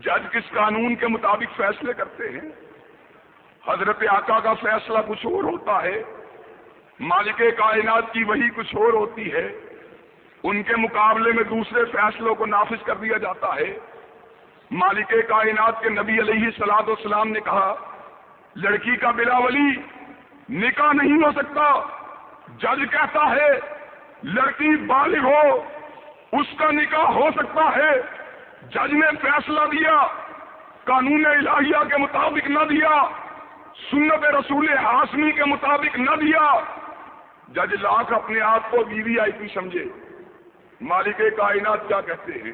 جج کس قانون کے مطابق فیصلے کرتے ہیں؟ حضرت آقا کا فیصلہ کچھ اور ہوتا ہے، مالک کائنات کی وہی کچھ اور ہوتی ہے۔ ان کے مقابلے میں دوسرے فیصلوں کو نافذ کر دیا جاتا ہے۔ مالک کائنات کے نبی علیہ سلاد والسلام نے کہا، لڑکی کا بلا ولی نکاح نہیں ہو سکتا۔ جج کہتا ہے، لڑکی بالغ ہو، اس کا نکاح ہو سکتا ہے۔ جج نے فیصلہ دیا، قانون الہیہ کے مطابق نہ دیا، سنت رسول ہاشمی کے مطابق نہ دیا۔ جج لاکھ اپنے آپ کو بی وی آئی پی سمجھے۔ مالک کائنات کیا کہتے ہیں؟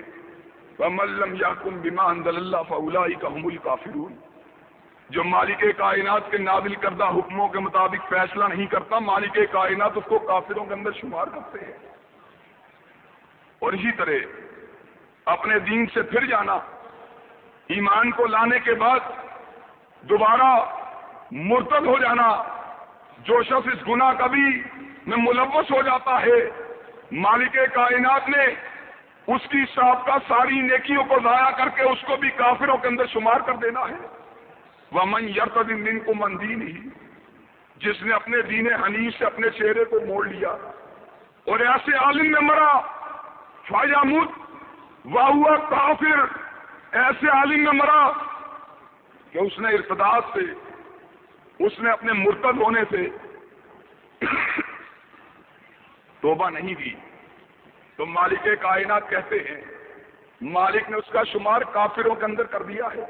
ملم یا کم بیما اللہ فولا کا حمل کافرون جو مالک کائنات کے نازل کردہ حکموں کے مطابق فیصلہ نہیں کرتا، مالک کائنات اس کو کافروں کے اندر شمار کرتے ہیں۔ اور اسی طرح اپنے دین سے پھر جانا، ایمان کو لانے کے بعد دوبارہ مرتد ہو جانا، جو شخص اس گناہ کبھی میں ملوث ہو جاتا ہے مالک کائنات نے اس کی سابقہ ساری نیکیوں کو ضائع کر کے اس کو بھی کافروں کے اندر شمار کر دینا ہے۔ وہ من یرتد دن کو مندین ہی جس نے اپنے دین حنیف سے اپنے چہرے کو موڑ لیا۔ اور ایسے عالم میں مرا فائدہ مت وہ ہوا کافر۔ ایسے عالم میں مرا کہ اس نے ارتداد سے، اس نے اپنے مرتد ہونے سے توبہ نہیں دی تو مالک کائنات کہتے ہیں، مالک نے اس کا شمار کافروں کے اندر کر دیا ہے۔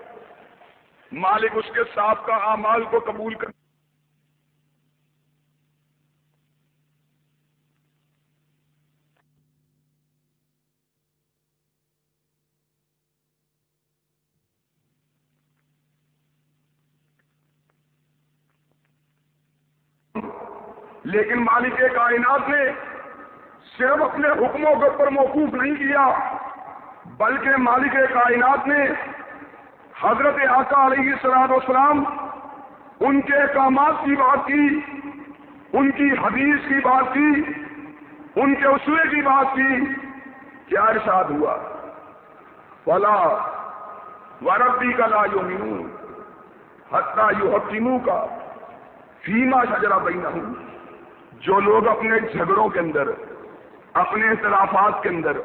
مالک اس کے ساتھ کا اعمال کو قبول کر لیکن مالک کائنات نے صرف اپنے حکموں کے اوپر موقوف نہیں کیا، بلکہ مالک کائنات نے حضرت آقا علیہ سلاد وسلام ان کے احکامات کی بات کی، ان کی حدیث کی بات کی، ان کے اسلے کی بات کی، کیا ارشاد ہوا؟ فلا وربی کا لا یو مینو حتہ یو حکیموں کا فیما شجرا بہین ہوں جو لوگ اپنے جھگڑوں کے اندر اپنے اختلافات کے اندر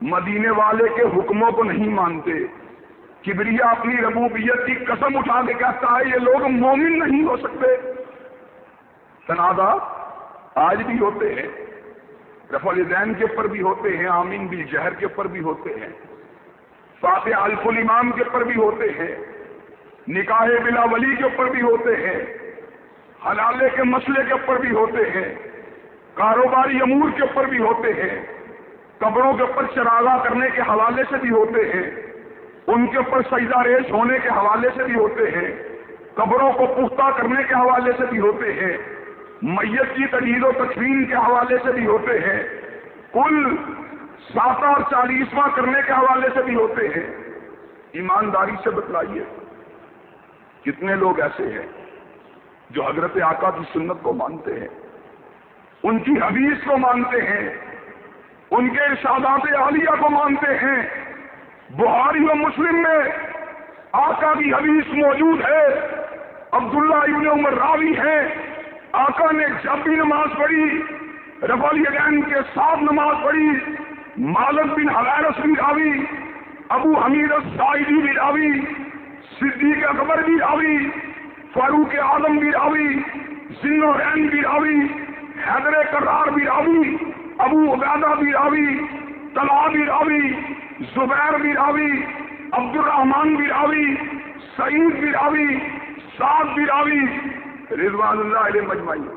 مدینے والے کے حکموں کو نہیں مانتے۔ کبریا اپنی ربوبیت کی قسم اٹھا کے کہتا ہے، یہ لوگ مومن نہیں ہو سکتے۔ تنازع آج بھی ہوتے ہیں رف الدین کے اوپر بھی ہوتے ہیں، آمین بل جہر کے اوپر بھی ہوتے ہیں فاتح الف الامام کے اوپر بھی ہوتے ہیں، نکاح بلا ولی کے اوپر بھی ہوتے ہیں، حلالے کے مسئلے کے اوپر بھی ہوتے ہیں۔ کاروباری امور کے اوپر بھی ہوتے ہیں، قبروں کے اوپر چراغا کرنے کے حوالے سے بھی ہوتے ہیں، ان کے اوپر سجدہ ریز ہونے کے حوالے سے بھی ہوتے ہیں، قبروں کو پختہ کرنے کے حوالے سے بھی ہوتے ہیں، میت کی تجید و تقسیم کے حوالے سے بھی ہوتے ہیں، کل سات اور چالیسواں کرنے کے حوالے سے بھی ہوتے ہیں۔ ایمانداری سے بتلائیے، کتنے لوگ ایسے ہیں جو حضرت آقا کی سنت کو مانتے ہیں؟ ان کی حدیث کو مانتے ہیں، ان کے ارشادات عالیہ کو مانتے ہیں۔ بہاری و مسلم میں آقا کی حدیث موجود ہے، عبداللہ ابن عمر راوی ہے آقا نے جب بھی نماز پڑھی رفالی عین کے ساتھ نماز پڑھی، مالک بن حویرس بھی راوی ابو حمید السائدی بھی راوی صدیق اکبر بھی راوی فاروق اعظم بھی راوی ذن رین بھی راوی حیدر کرار بھی راوی ابو عبیدہ بھی راوی طلحہ بھی راوی زبیر بھی راوی عبد الرحمان بھی راوی سعید بھی راوی سعد بھی راوی رضوان اللہ علیہ مجمعی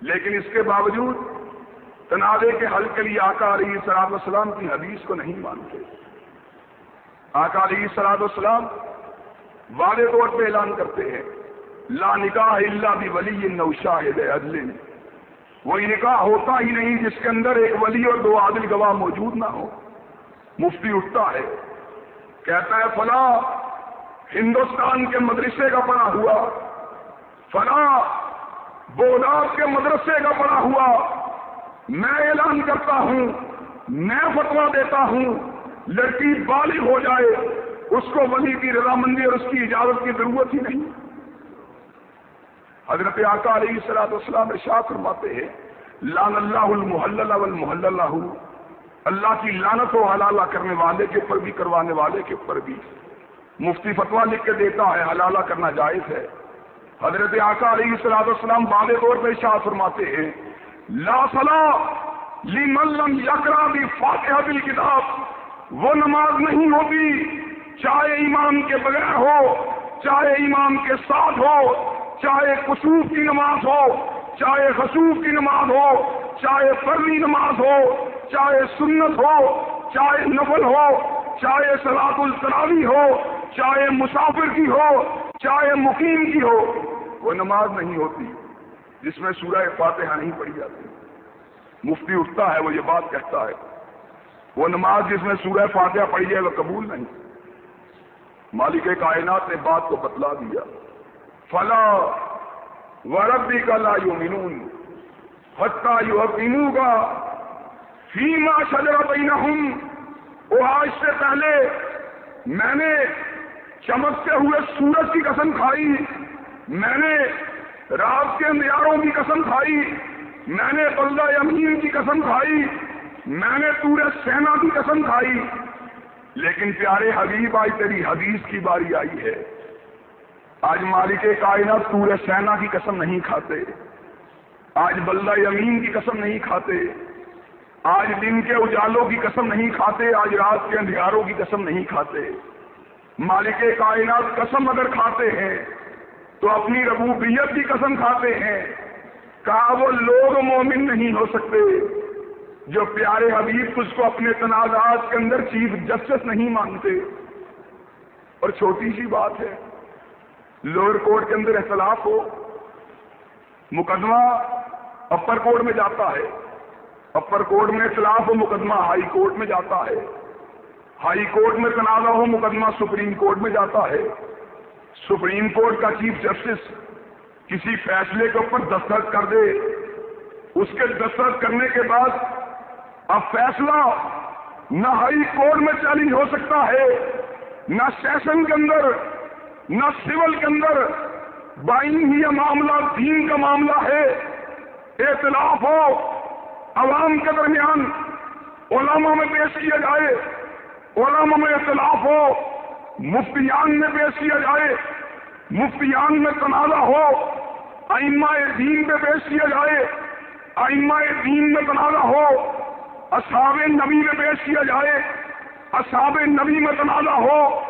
لیکن اس کے باوجود تنازع کے حل کے لیے آقا علیہ سلاد والسلام کی حدیث کو نہیں مانتے۔ آقا علیہ سلاد والسلام واضح طور پہ اعلان کرتے ہیں، لا نکاح اللہ بھی ولی نو شاہد عدل۔ وہی نکاح ہوتا ہی نہیں جس کے اندر ایک ولی اور دو عادل گواہ موجود نہ ہو مفتی اٹھتا ہے، کہتا ہے، فلاں ہندوستان کے مدرسے کا پڑا ہوا، فلاں بوداب کے مدرسے کا پڑا ہوا، میں اعلان کرتا ہوں، میں فتوا دیتا ہوں، لڑکی بالغ ہو جائے، اس کو ولی کی رضامندی اور اس کی اجازت کی ضرورت ہی نہیں۔ حضرت آقا علیہ السلاط اسلام ارشاد فرماتے ہیں لان اللہ المحل والمحل اللہ اللہ کی لانت و حلالہ کرنے والے کے اوپر بھی، کروانے والے کے اوپر بھی۔ مفتی فتوا لکھ کے دیتا ہے، حلالہ کرنا جائز ہے۔ حضرت آقا علیہ السلاط اسلام بال طور پہ ارشاد فرماتے ہیں، لا صلاح لی ملم یکرا بھی فاتحہ دل کتاب وہ نماز نہیں ہوتی، چاہے امام کے بغیر ہو، چاہے امام کے ساتھ ہو۔ چاہے کسوف کی نماز ہو، چاہے خصوف کی نماز ہو، چاہے فرمی نماز ہو، چاہے سنت ہو، چاہے نفل ہو، چاہے سلاد التراوی ہو، چاہے مسافر کی ہو، چاہے مقیم کی ہو، وہ نماز نہیں ہوتی جس میں سورہ فاتحہ نہیں پڑھی جاتی۔ مفتی اٹھتا ہے، وہ یہ بات کہتا ہے، وہ نماز جس میں سورہ فاتحہ پڑھی جائے وہ قبول نہیں۔ مالک کائنات نے بات کو بتلا دیا۔ فلا وربی کا لا یو منون حتہ یو حکیموں کا فیما شجرا بین ہوں وہ آج سے پہلے میں نے چمکتے ہوئے سورج کی قسم کھائی، میں نے رات کے اندیاروں کی قسم کھائی، میں نے بلدہ امین کی قسم کھائی، میں نے پورے سینا کی قسم کھائی۔ لیکن پیارے حبیب، آج تیری حدیث کی باری آئی ہے۔ آج مالک کائنات پورے سینا کی قسم نہیں کھاتے۔ آج بلدہ یمین کی قسم نہیں کھاتے۔ آج دن کے اجالوں کی قسم نہیں کھاتے، آج رات کے اندھیاروں کی قسم نہیں کھاتے۔ مالک کائنات قسم اگر کھاتے ہیں، تو اپنی ربوبیت کی قسم کھاتے ہیں۔ کہا وہ لوگ مومن نہیں ہو سکتے، جو پیارے حبیب اس کو اپنے تنازعات کے اندر چیف جسٹس نہیں مانتے۔ اور چھوٹی سی بات ہے لوور کورٹ کے اندر اختلاف ہو، مقدمہ اپر کورٹ میں جاتا ہے۔ اپر کورٹ میں اختلاف ہو، مقدمہ ہائی کورٹ میں جاتا ہے۔ ہائی کورٹ میں تنازع ہو، مقدمہ سپریم کورٹ میں جاتا ہے۔ سپریم کورٹ کا چیف جسٹس کسی فیصلے کے اوپر دستخط کر دے۔ اس کے دستخط کرنے کے بعد اب فیصلہ نہ ہائی کورٹ میں چیلنج ہو سکتا ہے، نہ سیشن کے اندر نہ سول کے اندر بائن ہی یہ معاملہ، دین کا معاملہ ہے۔ اختلاف ہو عوام کے درمیان، علماء میں پیش کیا جائے۔ علماء میں اختلاف ہو، مفتیان میں پیش کیا جائے۔ مفتیان میں تنازع ہو، ائمہ دین پہ پیش کیا جائے۔ ائمہ دین میں تنازع ہو، اصحاب نبی میں پیش کیا جائے۔ اصحاب نبی میں تنازع ہو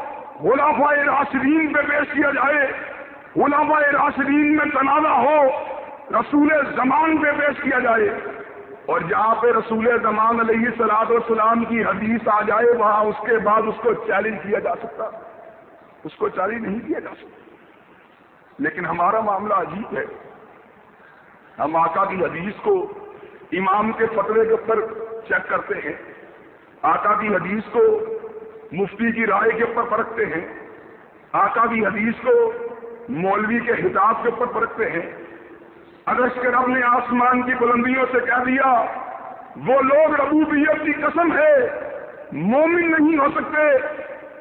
غلافہ راشدین پہ پیش کیا جائے غلافہ راشدین میں تنازع ہو، رسول زمان پہ پیش کیا جائے۔ اور جہاں پہ رسول زمان علیہ سلاد والسلام کی حدیث آ جائے، وہاں اس کے بعد اس کو چیلنج کیا جا سکتا۔ اس کو چیلنج نہیں کیا جا سکتا۔ لیکن ہمارا معاملہ عجیب ہے۔ ہم آقا کی حدیث کو امام کے فتوے کے اوپر چیک کرتے ہیں۔ آقا کی حدیث کو مفتی کی رائے کے اوپر پرکھتے ہیں، آقا کی حدیث کو مولوی کے حساب کے اوپر پرکھتے ہیں۔ اگر کے رب نے آسمان کی بلندیوں سے کہہ دیا، وہ لوگ ربوبیت کی قسم ہے، مومن نہیں ہو سکتے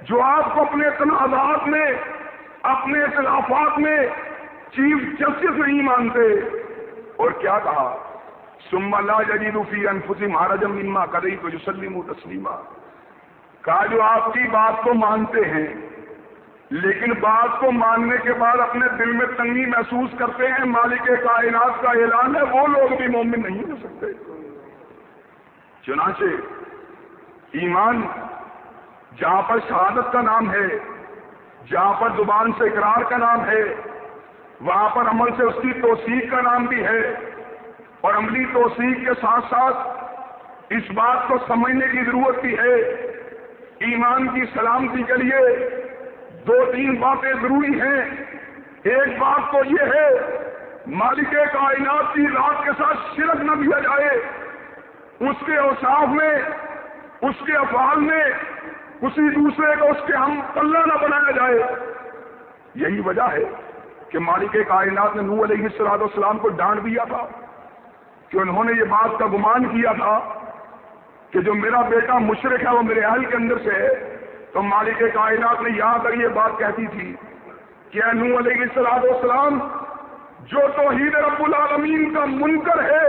جو آپ کو اپنے تنازعات میں، اپنے اختلافات میں چیف جسٹس نہیں مانتے۔ اور کیا کہا؟ سما لا جدید فی انفسی مہاراجم اما کرئی تو جو سلیم تسلیمہ کہا جو آپ کی بات کو مانتے ہیں، لیکن بات کو ماننے کے بعد اپنے دل میں تنگی محسوس کرتے ہیں، مالک کائنات کا اعلان ہے، وہ لوگ بھی مومن نہیں ہو سکتے۔ چنانچہ، ایمان جہاں پر شہادت کا نام ہے، جہاں پر زبان سے اقرار کا نام ہے، وہاں پر عمل سے اس کی توثیق کا نام بھی ہے۔ اور عملی توثیق کے ساتھ ساتھ اس بات کو سمجھنے کی ضرورت بھی ہے ایمان کی سلامتی کے لیے دو تین باتیں ضروری ہیں۔ ایک بات تو یہ ہے، مالک کائنات کی رات کے ساتھ شرک نہ دیا جائے۔ اس کے اوساف میں، اس کے افعال میں، کسی دوسرے کو اس کے ہم پلہ نہ بنایا جائے۔ یہی وجہ ہے کہ مالک کائنات نے نور علیہ السلام السلام کو ڈانٹ دیا تھا کہ انہوں نے یہ بات کا گمان کیا تھا۔ کہ جو میرا بیٹا مشرق ہے وہ میرے اہل کے اندر سے ہے، تو مالک کائنات نے یہاں تک یہ بات کہتی تھی کہ نو علیہ السلام والسلام جو توحید رب العالمین کا منکر ہے،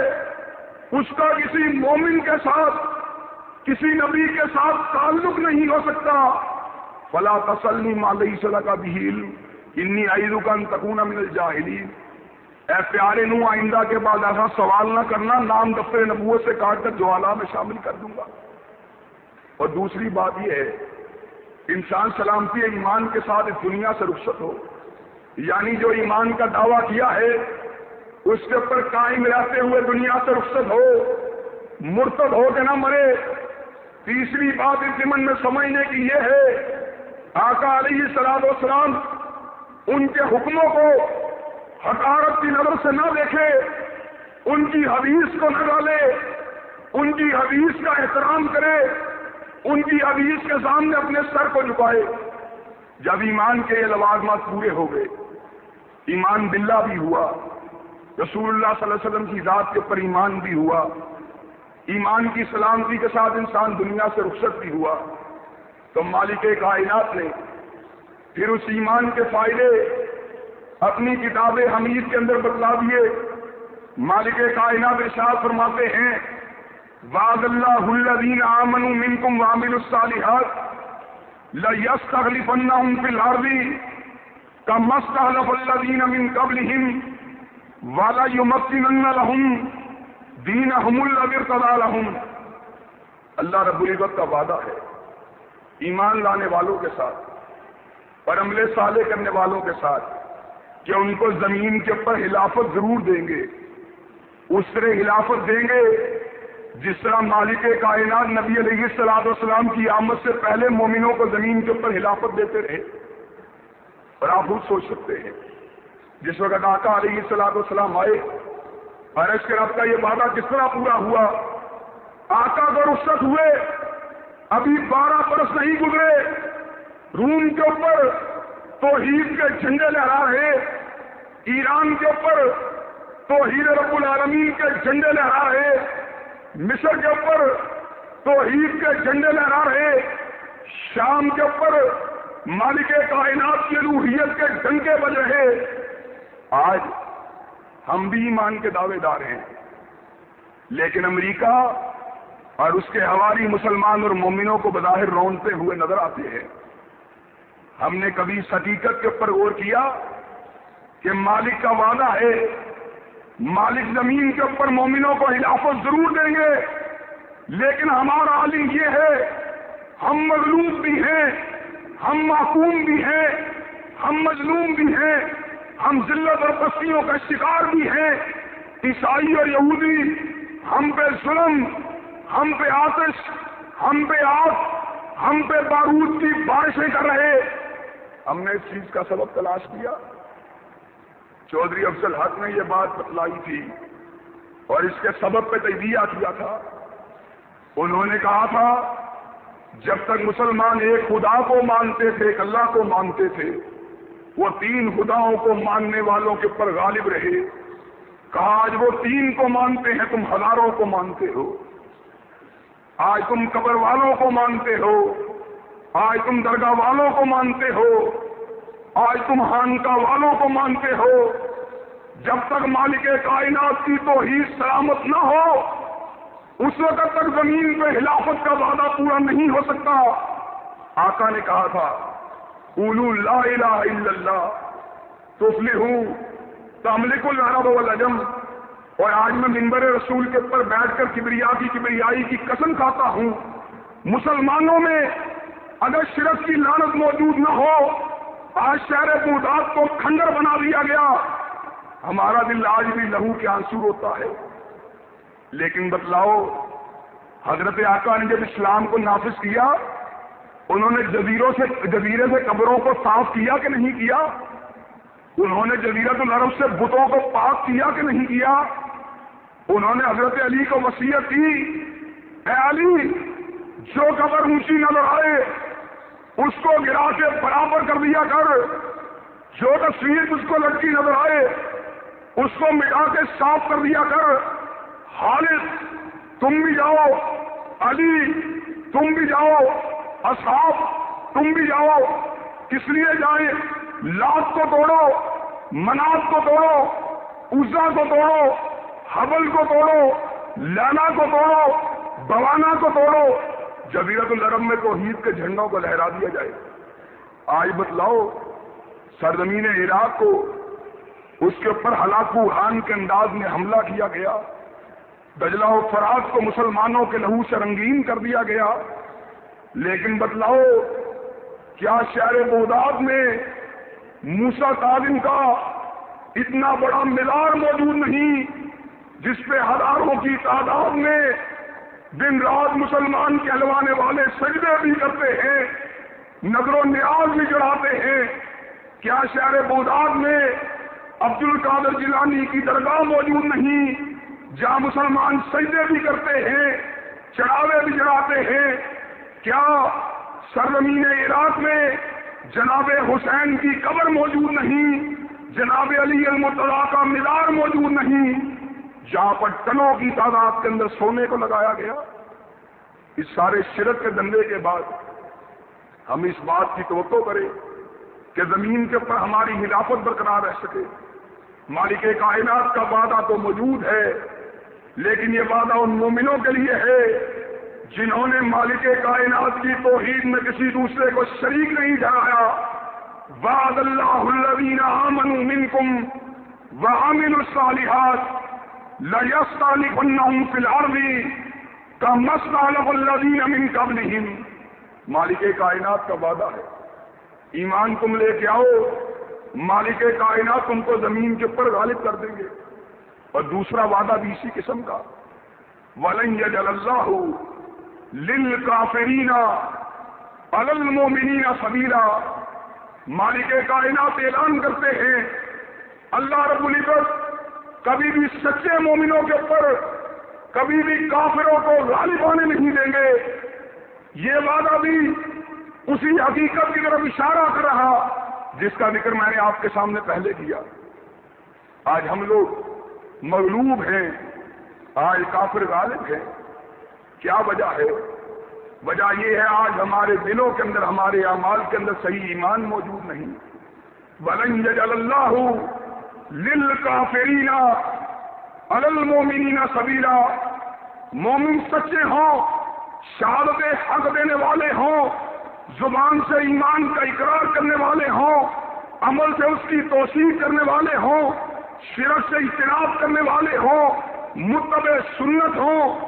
اس کا کسی مومن کے ساتھ، کسی نبی کے ساتھ تعلق نہیں ہو سکتا۔ فلا تسلی مالئی صلاح کا بھیل انی آئی دکان تکون من الجاہلین اے پیارے نو آئندہ کے بعد ایسا سوال نہ کرنا، نام دفتر نبوت سے کاٹ کر جوالا میں شامل کر دوں گا۔ اور دوسری بات یہ ہے، انسان سلامتی ایمان کے ساتھ اس دنیا سے رخصت ہو۔ یعنی جو ایمان کا دعویٰ کیا ہے، اس کے اوپر قائم رہتے ہوئے دنیا سے رخصت ہو، مرتب ہو کے نہ مرے۔ تیسری بات اس زمن میں سمجھنے کی یہ ہے، آقا علیہ سلاد وسلام ان کے حکموں کو حکارت کی نظر سے نہ دیکھے، ان کی حدیث کو نہ ڈالے، ان کی حدیث کا احترام کرے، ان کی حدیث کے سامنے اپنے سر کو جھکائے۔ جب ایمان کے یہ لوازمات پورے ہو گئے، ایمان بلّہ بھی ہوا، رسول اللہ صلی اللہ علیہ وسلم کی ذات کے اوپر ایمان بھی ہوا، ایمان کی سلامتی کے ساتھ انسان دنیا سے رخصت بھی ہوا۔ تو مالک کائنات نے پھر اس ایمان کے فائدے اپنی کتاب حمید کے اندر بتلا دیے مالک کائنات ارشاد فرماتے ہیں واد اللہ الدین آمن منکم وامل الصالحات لس تغلیف ان فی کا مست الدین امن قبل والا یو مسین دین احم الرتم اللہ رب العزت کا وعدہ ہے ایمان لانے والوں کے ساتھ اور عملے سالے کرنے والوں کے ساتھ۔ کہ ان کو زمین کے اوپر ہلافت ضرور دیں گے۔ اس طرح ہلافت دیں گے جس طرح مالک کائنات نبی علیہ السلام والسلام کی آمد سے پہلے مومنوں کو زمین کے اوپر ہلافت دیتے رہے۔ اور آپ خود سوچ سکتے ہیں۔ جس وقت آقا علیہ السلام والسلام آئے اور کے رب کا یہ وعدہ کس طرح پورا ہوا؟ آقا کو رخصت ہوئے، ابھی بارہ برس نہیں گزرے، روم کے اوپر توحید کے جھنڈے لہرا رہے ایران کے اوپر توحید رب العالمین کے جھنڈے لہرا رہے مصر کے اوپر توحید کے جھنڈے لہرا رہے شام کے اوپر مالک کائنات کی روحیت کے ڈنکے بج رہے آج ہم بھی ایمان کے دعوے دار ہیں۔ لیکن امریکہ اور اس کے ہواری مسلمان اور مومنوں کو بظاہر رونتے ہوئے نظر آتے ہیں۔ ہم نے کبھی حقیقت کے اوپر غور کیا کہ مالک کا وعدہ ہے، مالک زمین کے اوپر مومنوں کو ہلافت ضرور دیں گے، لیکن ہمارا عالم یہ ہے، ہم مظلوم بھی ہیں، ہم معقوم بھی ہیں، ہم مظلوم بھی ہیں، ہم ذلت اور بستیوں کا شکار بھی ہیں۔ عیسائی اور یہودی، ہم پہ ظلم، ہم پہ آتش، ہم پہ آگ، ہم پہ بارود کی بارشیں کر رہے۔ ہم نے اس چیز کا سبب تلاش کیا۔ چودھری افضل حق نے یہ بات بتلائی تھی اور اس کے سبب پہ تجزیہ کیا تھا۔ انہوں نے کہا تھا، جب تک مسلمان ایک خدا کو مانتے تھے، ایک اللہ کو مانتے تھے، وہ تین خداؤں کو ماننے والوں کے اوپر غالب رہے۔ کہا، آج وہ تین کو مانتے ہیں، تم ہزاروں کو مانتے ہو۔ آج تم قبر والوں کو مانتے ہو۔ آج تم درگاہ والوں کو مانتے ہو۔ آج تم ہانکا والوں کو مانتے ہو۔ جب تک مالک کائنات کی تو ہی سلامت نہ ہو، اس وقت تک زمین پہ ہلافت کا وعدہ پورا نہیں ہو سکتا۔ آقا نے کہا تھا اولو لا الہ الا اللہ تفلحو ہوں تملک العرب والعجم۔ اور آج میں ممبر رسول کے اوپر بیٹھ کر کبریا کی کبریائی کی قسم کھاتا ہوں۔ مسلمانوں میں اگر شرف کی لانت موجود نہ ہو، آج شہر بودات کو کھنڈر بنا دیا گیا۔ ہمارا دل آج بھی لہو کے آنسو ہوتا ہے۔ لیکن بتلاؤ، حضرت آقا نے جب اسلام کو نافذ کیا، انہوں نے جزیروں سے، جزیرے سے قبروں کو صاف کیا کہ نہیں کیا؟ انہوں نے جزیرت العرب سے بتوں کو پاک کیا کہ نہیں کیا؟ انہوں نے حضرت علی کو وسیعت کی، اے علی، جو قبر اونچی نظر آئے اس کو گرا کے برابر کر دیا کر۔ جو تصویر اس کو لڑکی نظر آئے، اس کو مٹا کے صاف کر دیا کر۔ حالث تم بھی جاؤ۔ علی، تم بھی جاؤ۔ اصحاب، تم بھی جاؤ۔ کس لیے جائیں؟ لات کو توڑو مناف کو توڑو، عزا کو توڑو، حبل کو توڑو لانا کو توڑو، بوانا کو توڑو۔ جبیرت الرم میں تو عید کے جھنڈوں کو لہرا دیا جائے۔ آج بتلاؤ، سرزمین عراق کو اس کے اوپر ہلاکو حان کے انداز میں حملہ کیا گیا۔ دجلہ و فراز کو مسلمانوں کے لہو سے رنگین کر دیا گیا۔ لیکن بتلاؤ، کیا شہر بوداد میں موسا تعلیم کا اتنا بڑا مزار موجود نہیں جس پہ ہزاروں کی تعداد میں دن رات مسلمان کہلوانے والے سجدے بھی کرتے ہیں، نظر و نیاز بھی چڑھاتے ہیں۔ کیا شہر بوداد میں عبد القادر جیلانی کی درگاہ موجود نہیں؟ جہاں مسلمان سجدے بھی کرتے ہیں، چڑھاوے بھی چڑھاتے ہیں۔ کیا سرزمین عراق میں جناب حسین کی قبر موجود نہیں؟ جناب علی المطلا کا مزار موجود نہیں؟ جہاں پر ٹنوں کی تعداد کے اندر سونے کو لگایا گیا۔ اس سارے شرک کے دنگے کے بعد ہم اس بات کی توقع کریں کہ زمین کے اوپر ہماری ہلافت برقرار رہ سکے۔ مالک کائنات کا وعدہ تو موجود ہے، لیکن یہ وعدہ ان مومنوں کے لیے ہے جنہوں نے مالک کائنات کی توحید میں کسی دوسرے کو شریک نہیں ٹھہرایا۔ وعد اللہ الذین آمنوا منکم وعملوا الصالحات۔ لیستالفنہم فی الارض کما استالف الذین من مالک کائنات کا وعدہ ہے. ایمان تم لے کے آؤ، مالک کائنات تم کو زمین کے اوپر غالب کر دیں گے. اور دوسرا وعدہ بھی اسی قسم کا، ولن یجل اللہ للکافرین علی المؤمنین سبیلا. مالک کائنات اعلان کرتے ہیں، اللہ رب العزت کبھی بھی سچے مومنوں کے اوپر، کبھی بھی کافروں کو غالب آنے نہیں دیں گے۔ یہ وعدہ بھی اسی حقیقت کی طرف اشارہ کر رہا، جس کا ذکر میں نے آپ کے سامنے پہلے کیا۔ آج ہم لوگ مغلوب ہیں، آج کافر غالب ہیں۔ کیا وجہ ہے؟ وجہ یہ ہے، آج ہمارے دلوں کے اندر، ہمارے اعمال کے اندر صحیح ایمان موجود نہیں۔ ولن یجل اللہ لل کافرینا المومنین سبیلا مومن سچے ہوں، شہادت حق دینے والے ہوں، زبان سے ایمان کا اقرار کرنے والے ہوں، عمل سے اس کی توسیع کرنے والے ہوں، شرک سے اجتناب کرنے والے ہوں متب سنت ہوں۔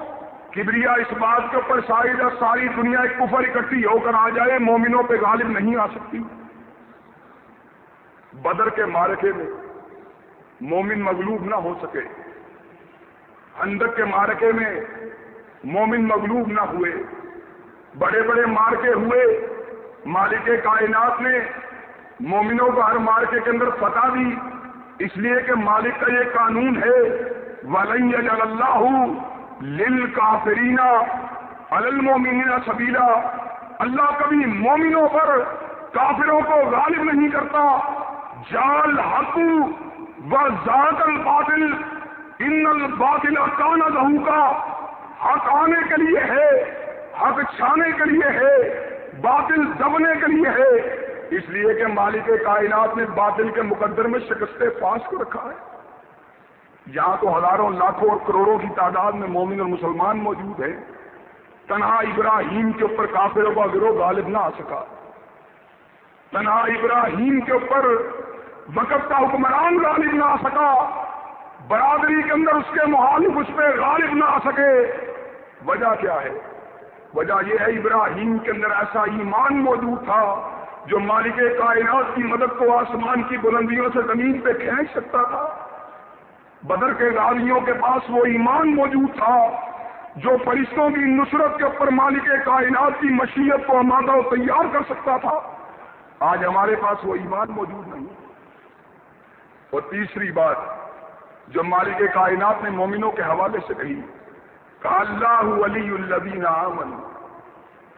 کبریا اس بات کے اوپر ساری ساری دنیا ایک کفر اکٹھی ہو کر آ جائے، مومنوں پہ غالب نہیں آ سکتی۔ بدر کے مارکے میں مومن مغلوب نہ ہو سکے۔ اندر کے مارکے میں مومن مغلوب نہ ہوئے۔ بڑے بڑے مارکے ہوئے۔ مالک کائنات نے مومنوں کو ہر مارکے کے اندر فتح دی۔ اس لیے کہ مالک کا یہ قانون ہے، ولن اللہ لل کافرینا المومنین سبیلا اللہ کبھی مومنوں پر کافروں کو غالب نہیں کرتا۔ جال حقو و الباطل ان الباطل کانا لہو کا حق آنے کے لیے ہے، حق چھانے کے لیے ہے، باطل دبنے کے لیے ہے۔ اس لیے کہ مالک کائنات نے باطل کے مقدر میں شکست پاس کو رکھا ہے۔ یہاں تو ہزاروں، لاکھوں اور کروڑوں کی تعداد میں مومن اور مسلمان موجود ہیں۔ تنہا ابراہیم کے اوپر کافروں کا گروہ غالب نہ آ سکا۔ تنہا ابراہیم کے اوپر وقت کا حکمران غالب نہ آ سکا، برادری کے اندر اس کے مخالف اس پہ غالب نہ آ سکے، وجہ کیا ہے؟ وجہ یہ ہے ابراہیم کے اندر ایسا ایمان موجود تھا جو مالک کائنات کی مدد کو آسمان کی بلندیوں سے زمین پہ کھینچ سکتا تھا۔ بدر کے غازیوں کے پاس وہ ایمان موجود تھا جو فرشتوں کی نصرت کے اوپر مالک کائنات کی مشیت کو آمادہ و تیار کر سکتا تھا۔ آج ہمارے پاس وہ ایمان موجود نہیں۔ اور تیسری بات جو مالک کائنات نے مومنوں کے حوالے سے کہی کہ اللہ ولی الدین امن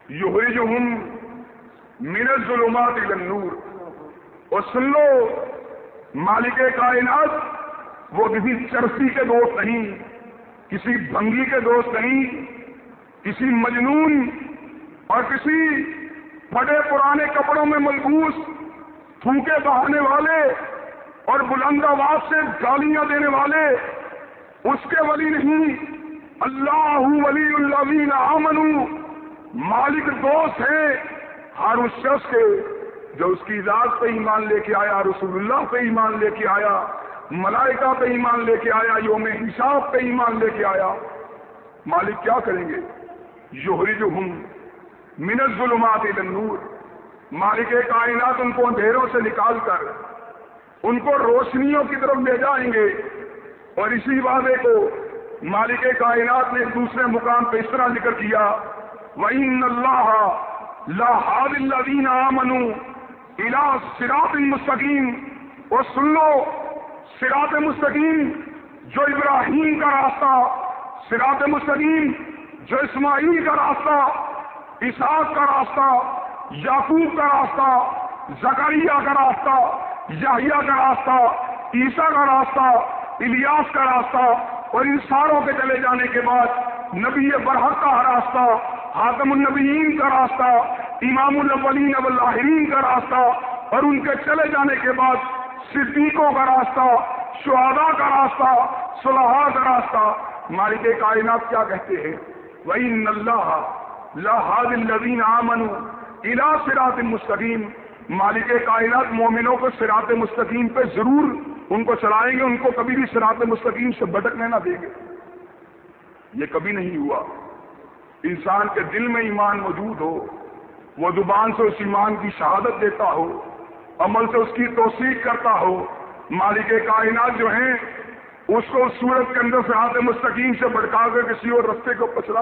یوہم من الظلمات الى النور. اور سن لو، مالک کائنات وہ کسی چرسی کے دوست نہیں، کسی بھنگی کے دوست نہیں، کسی مجنون اور کسی پھٹے پرانے کپڑوں میں ملبوس، تھوکے بہانے والے اور بلند آواز سے گالیاں دینے والے، اس کے ولی نہیں، اللہ ولی اللہ آمن مالک دوست ہے ہر اس شخص کے جو اس کی ذات پہ ایمان لے کے آیا، رسول اللہ پہ ایمان لے کے آیا، ملائکہ پہ ایمان لے کے آیا، یوم حساب پہ ایمان لے کے آیا۔ مالک کیا کریں گے؟ یوہری جو ہوں منت ظلمات نور مالک کائنات ان کو اندھیروں سے نکال کر ان کو روشنیوں کی طرف لے جائیں گے۔ اور اسی وعدے کو مالک کائنات نے دوسرے مقام پہ اس طرح ذکر کیا۔ وَإِنَّ اللَّهَ لَا حَادِ الَّذِينَ آمَنُوا إِلَىٰ صِرَاطٍ اور سن لو سرات مستقیم جو ابراہیم کا راستہ سرات مستقیم جو اسماعیل کا راستہ، اسحاق کا راستہ، یعقوب کا راستہ، زکریہ کا راستہ یاہیا کا راستہ، عیسیٰ کا راستہ، الیاس کا راستہ اور ان ساروں کے چلے جانے کے بعد نبی برحق کا راستہ حاتم النبیین کا راستہ، امام الاولین والآخرین کا راستہ اور ان کے چلے جانے کے بعد صدیقوں کا راستہ شہدا کا راستہ صلاح کا راستہ۔ مالک کائنات کیا کہتے ہیں؟ وہی اللہ لاہد الدین آمن الا سرات مستقیم مالک کائنات مومنوں کو سرات مستقیم پہ ضرور ان کو چلائیں گے، ان کو کبھی بھی سرات مستقیم سے بھٹکنے نہ دیں گے۔ یہ کبھی نہیں ہوا۔ انسان کے دل میں ایمان موجود ہو، وہ زبان سے اس ایمان کی شہادت دیتا ہو، عمل سے اس کی توثیق کرتا ہو، مالک کائنات جو ہیں، اس کو اس صورت کے اندر سرات مستقیم سے بھٹکا کر کسی اور رستے کو پچڑا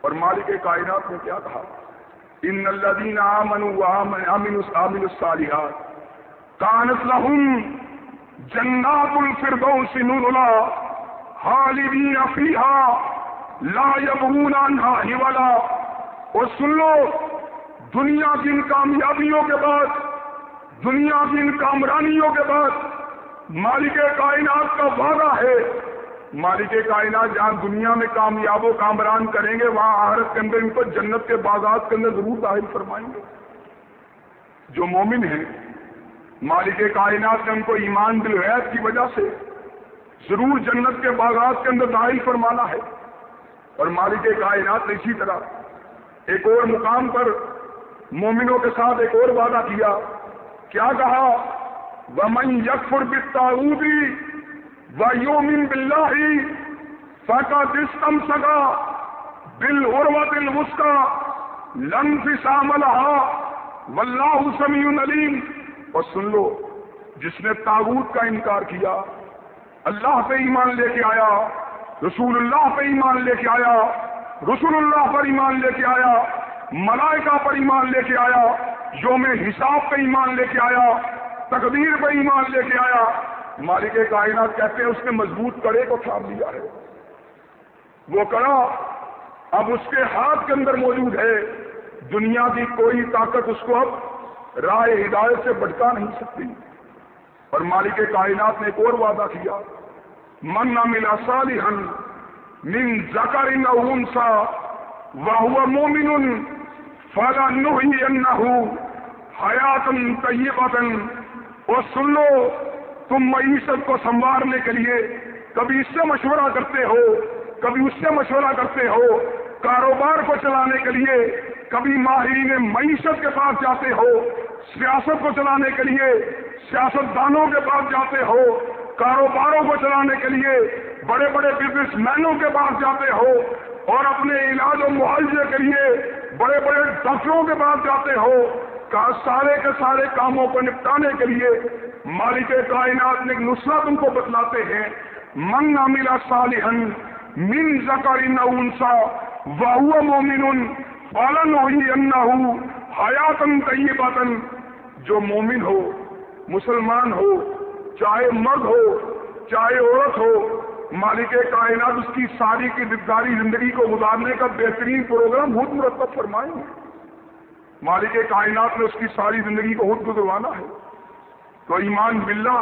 اور مالک کائنات نے کیا کہا؟ ان الذين امنوا وعملوا عامل الصالحات كانت لهم جنات الفردوس نزلا خالدين فيها لا يبغون عنها حولا اور سن لو، دنیا کی ان کامیابیوں کے بعد، دنیا کی ان کامرانیوں کے بعد مالک کائنات کا وعدہ ہے مالک کائنات جہاں دنیا میں کامیاب و کامران کریں گے، وہاں آہرت کے اندر ان کو جنت کے باغات کے اندر ضرور داخل فرمائیں گے۔ جو مومن ہیں، مالک کائنات نے ان کو ایمان بالغیب کی وجہ سے ضرور جنت کے باغات کے اندر داخل فرمانا ہے۔ اور مالک کائنات نے اسی طرح ایک اور مقام پر مومنوں کے ساتھ ایک اور وعدہ کیا۔ کیا کہا؟ ومن یکفر بالتاغوتی ویومن باللہ فقا دستم سگا بل عروت الوسکا لن فسام لہا واللہ علیم اور سن لو، جس نے تاغوت کا انکار کیا، اللہ پہ ایمان لے کے آیا، رسول اللہ پہ ایمان لے کے آیا، رسول اللہ پر ایمان لے کے آیا، ملائکہ پر ایمان لے کے آیا، یوم حساب پہ ایمان لے کے آیا، تقدیر پہ ایمان لے کے آیا مالک کائنات کہتے ہیں اس نے مضبوط کڑے کو تھام لیا ہے۔ وہ کڑا اب اس کے ہاتھ کے اندر موجود ہے۔ دنیا کی کوئی طاقت اس کو اب رائے ہدایت سے بٹکا نہیں سکتی۔ اور مالک کائنات نے ایک اور وعدہ کیا۔ من نہ ملا سالی ہن من زکر انسا وہ مومن فلا نوہی انہو حیاتن طیبتن اور سن لو تم معیشت کو سنوارنے کے لیے کبھی اس سے مشورہ کرتے ہو، کبھی اس سے مشورہ کرتے ہو، کاروبار کو چلانے کے لیے کبھی ماہرین معیشت کے پاس جاتے ہو، سیاست کو چلانے کے لیے سیاست دانوں کے پاس جاتے ہو، کاروباروں کو چلانے کے لیے بڑے بڑے بزنس مینوں کے پاس جاتے ہو اور اپنے علاج و معالجے کے لیے بڑے بڑے ڈاکٹروں کے پاس جاتے ہو۔ سارے کے سارے کاموں کو نپٹانے کے لیے مالک کائنات نے ایک نسخہ تم کو بتلاتے ہیں۔ من نہ ملا صالحن من زکر انسا واہ مومن فالن ہوئی انا ہوں حیاتن طیبتن جو مومن ہو، مسلمان ہو، چاہے مرد ہو، چاہے عورت ہو، مالک کائنات اس کی ساری کی دبداری زندگی کو گزارنے کا بہترین پروگرام خود مرتب فرمائیں گے مالک کائنات نے اس کی ساری زندگی کو خود گزروانا ہے۔ تو ایمان باللہ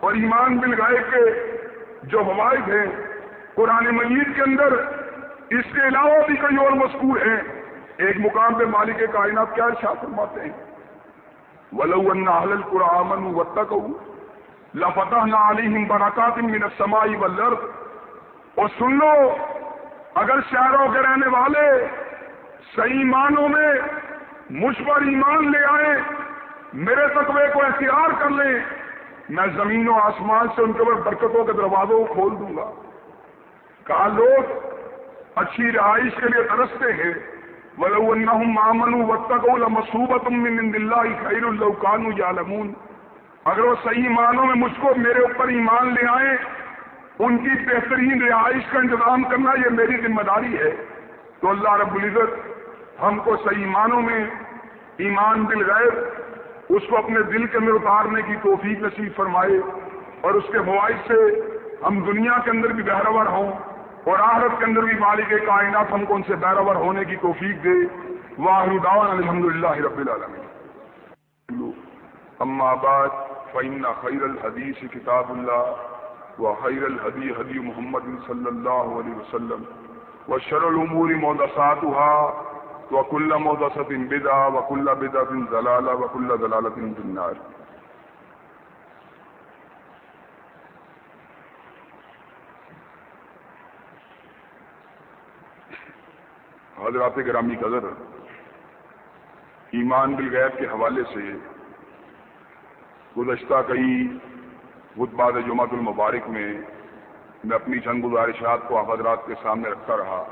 اور ایمان بل کے جو فوائد ہیں، قرآن مجید کے اندر اس کے علاوہ بھی کئی اور مذکور ہیں۔ ایک مقام پہ مالک کائنات کیا ارشاد فرماتے ہیں؟ ولو ان القرآن و تک لافتہ نہ علیہم برکات من السماء والارض اور سن لو، اگر شہروں کے رہنے والے صحیح معنوں میں مجھ پر ایمان لے آئے، میرے تقوی کو اختیار کر لیں، میں زمین و آسمان سے ان کے اوپر برکتوں کے دروازوں کو کھول دوں گا۔ کہا، لوگ، اچھی رہائش کے لیے ترستے ہیں۔ ولو مامن وطق مصوبت خیر القان یا اگر وہ صحیح معنوں میں مجھ کو میرے اوپر ایمان لے آئیں ان کی بہترین رہائش کا انتظام کرنا یہ میری ذمہ داری ہے۔ تو اللہ رب العزت ہم کو صحیح معنوں میں ایمان دل غیر، اس کو اپنے دل کے اندر اتارنے کی توفیق نصیب فرمائے اور اس کے فوائد سے ہم دنیا کے اندر بھی بہرور ہوں اور آہرت کے اندر بھی مالک کائنات ہم کو ان سے بہرور ہونے کی توفیق دے۔ واہر دعوان الحمد للہ رب العالمین۔ اما بعد، فإن خیر الحدیث کتاب اللہ و خیر الحدی حدی محمد صلی اللہ علیہ وسلم و شر الامور محدثاتها وكل محدثة بدعة وكل بدعة ضلالة وكل ضلالة في النار. حضرات گرامی قدر ایمان بالغیب کے حوالے سے گزشتہ کئی خطبات جمعۃ المبارک میں میں اپنی چند گزارشات کو حضرات کے سامنے رکھتا رہا۔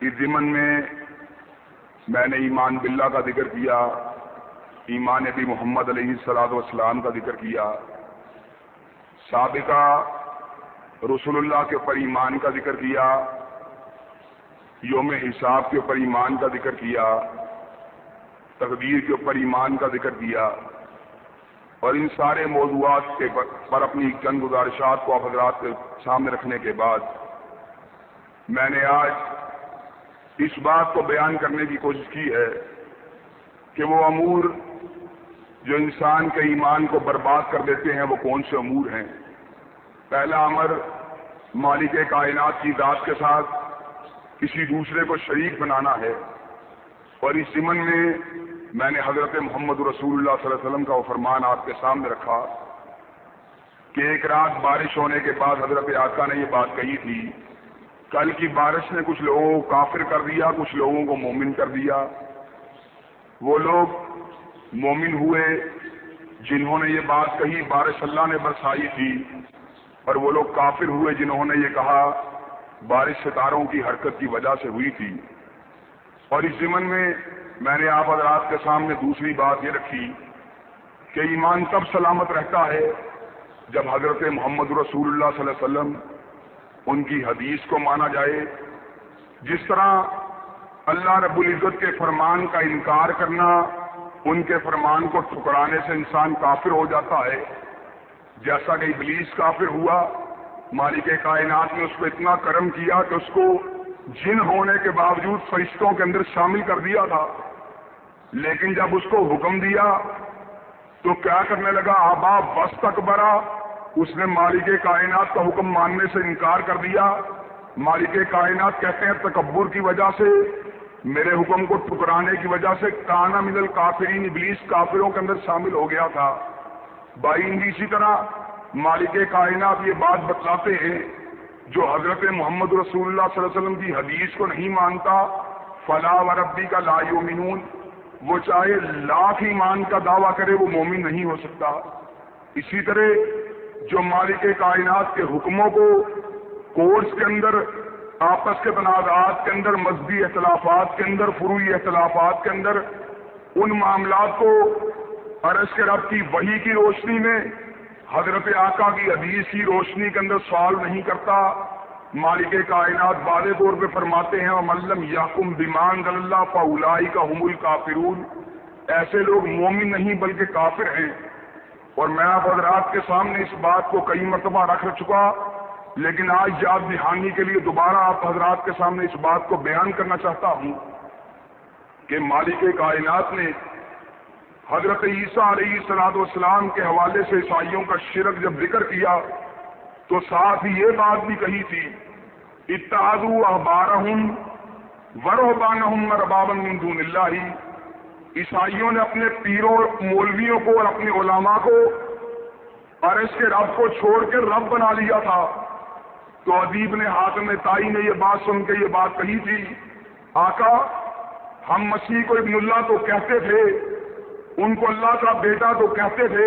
اس ضمن میں میں نے ایمان باللہ کا ذکر کیا، ایمان نبی محمد علیہ السلاد والسلام کا ذکر کیا۔ سابقہ رسول اللہ کے اوپر ایمان کا ذکر کیا، یوم حساب کے اوپر ایمان کا ذکر کیا، تقدیر کے اوپر ایمان کا ذکر کیا۔ اور ان سارے موضوعات کے پر اپنی چند گزارشات کو حضرات کے سامنے رکھنے کے بعد، میں نے آج اس بات کو بیان کرنے کی کوشش کی ہے کہ وہ امور جو انسان کے ایمان کو برباد کر دیتے ہیں، وہ کون سے امور ہیں؟ پہلا امر مالک کائنات کی ذات کے ساتھ کسی دوسرے کو شریک بنانا ہے۔ اور اس ضمن میں میں نے حضرت محمد رسول اللہ صلی اللہ علیہ وسلم کا وہ فرمان آپ کے سامنے رکھا کہ ایک رات بارش ہونے کے بعد حضرت آقا نے یہ بات کہی تھی کل کی بارش نے کچھ لوگوں کو کافر کر دیا، کچھ لوگوں کو مومن کر دیا۔ وہ لوگ مومن ہوئے جنہوں نے یہ بات کہی، بارش اللہ نے برسائی تھی، اور وہ لوگ کافر ہوئے جنہوں نے یہ کہا، بارش ستاروں کی حرکت کی وجہ سے ہوئی تھی۔ اور اس ضمن میں میں نے آپ حضرات کے سامنے دوسری بات یہ رکھی کہ ایمان تب سلامت رہتا ہے جب حضرت محمد رسول اللہ صلی اللہ علیہ وسلم ان کی حدیث کو مانا جائے۔ جس طرح اللہ رب العزت کے فرمان کا انکار کرنا، ان کے فرمان کو ٹھکرانے سے انسان کافر ہو جاتا ہے۔ جیسا کہ ابلیس کافر ہوا، مالک کائنات نے اس کو اتنا کرم کیا کہ اس کو جن ہونے کے باوجود فرشتوں کے اندر شامل کر دیا تھا۔ لیکن جب اس کو حکم دیا تو کیا کرنے لگا؟ آبا بس تک برا اس نے مالک کائنات کا حکم ماننے سے انکار کر دیا۔ مالک کائنات کہتے ہیں تکبر کی وجہ سے، میرے حکم کو ٹکرانے کی وجہ سے کانا مدل کافرین ابلیس کافروں کے اندر شامل ہو گیا تھا۔ بائی اسی طرح مالک کائنات یہ بات بتلاتے ہیں، جو حضرت محمد رسول اللہ صلی اللہ علیہ وسلم کی حدیث کو نہیں مانتا فلاح و ربی کا لا یومنون وہ چاہے لاکھ ایمان کا دعویٰ کرے، وہ مومن نہیں ہو سکتا۔ اسی طرح جو مالک کائنات کے حکموں کو کورس کے اندر، آپس کے تنازعات کے اندر، مذہبی اختلافات کے اندر، فروئی اختلافات کے اندر، ان معاملات کو عرض کے رب کی وہی کی روشنی میں، حضرت آقا کی حدیث کی روشنی کے اندر سوال نہیں کرتا۔ مالک کائنات بادے طور پہ فرماتے ہیں اور ملم یاقم بیمان اللہ فلائی کا حمل کافرون ایسے لوگ مومن نہیں، بلکہ کافر ہیں۔ اور میں آپ حضرات کے سامنے اس بات کو کئی مرتبہ رکھ چکا، لیکن آج یاد دہانی کے لیے دوبارہ آپ حضرات کے سامنے اس بات کو بیان کرنا چاہتا ہوں کہ مالک کائنات نے حضرت عیسیٰ علیہ سلاد والسلام کے حوالے سے عیسائیوں کا شرک جب ذکر کیا، تو ساتھ ہی یہ بات بھی کہی تھی اتحاد اخبار ہوں ورحبان من دون اللہ عیسائیوں نے اپنے پیروں مولویوں کو اور اپنے علماء کو عرش کے رب کو چھوڑ کے رب بنا لیا تھا۔ تو ادیب نے ہاتھ میں تائی نے یہ بات سن کے یہ بات کہی تھی۔ آقا، ہم مسیح کو ابن اللہ تو کہتے تھے، ان کو اللہ کا بیٹا تو کہتے تھے۔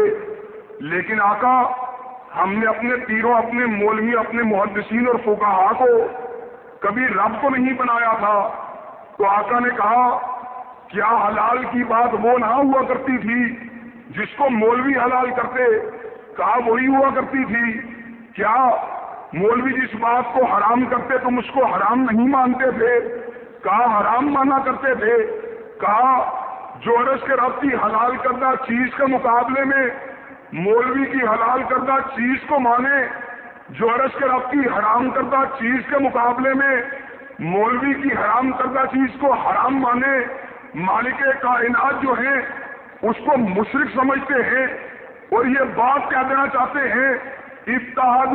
لیکن آقا، ہم نے اپنے پیروں، اپنے مولوی، اپنے محدثین اور فوکا کو کبھی رب کو نہیں بنایا تھا۔ تو آقا نے کہا کیا حلال کی بات وہ نہ ہوا کرتی تھی جس کو مولوی حلال کرتے کہا وہی ہوا کرتی تھی؟ کیا مولوی جس بات کو حرام کرتے تم اس کو حرام نہیں مانتے تھے؟ کہا حرام مانا کرتے تھے؟ کہا جو کے رب کی حلال کردہ چیز کے مقابلے میں مولوی کی حلال کردہ چیز کو مانے؟ جو کے رب کی حرام کردہ چیز کے مقابلے میں مولوی کی حرام کردہ چیز کو حرام مانے؟ مالک کائنات جو ہیں، اس کو مشرق سمجھتے ہیں اور یہ بات کہہ دینا چاہتے ہیں ابتحاد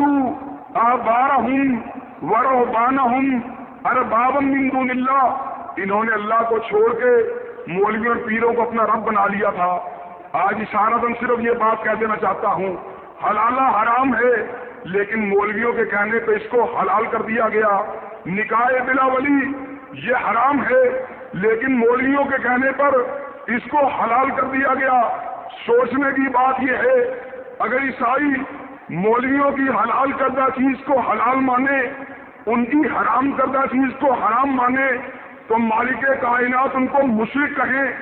آبار ہوں ورو ہوں اربابم دون اللہ۔ انہوں نے اللہ کو چھوڑ کے مولوی اور پیروں کو اپنا رب بنا لیا تھا۔ آج اشارتن صرف یہ بات کہہ دینا چاہتا ہوں حلالہ حرام ہے، لیکن مولویوں کے کہنے پہ اس کو حلال کر دیا گیا۔ نکاح بلا ولی، یہ حرام ہے۔ لیکن مولویوں کے کہنے پر اس کو حلال کر دیا گیا۔ سوچنے کی بات یہ ہے، اگر عیسائی مولویوں کی حلال کردہ چیز کو حلال مانے، ان کی حرام کردہ چیز کو حرام مانے، تو مالک کائنات ان کو مشرق کہیں۔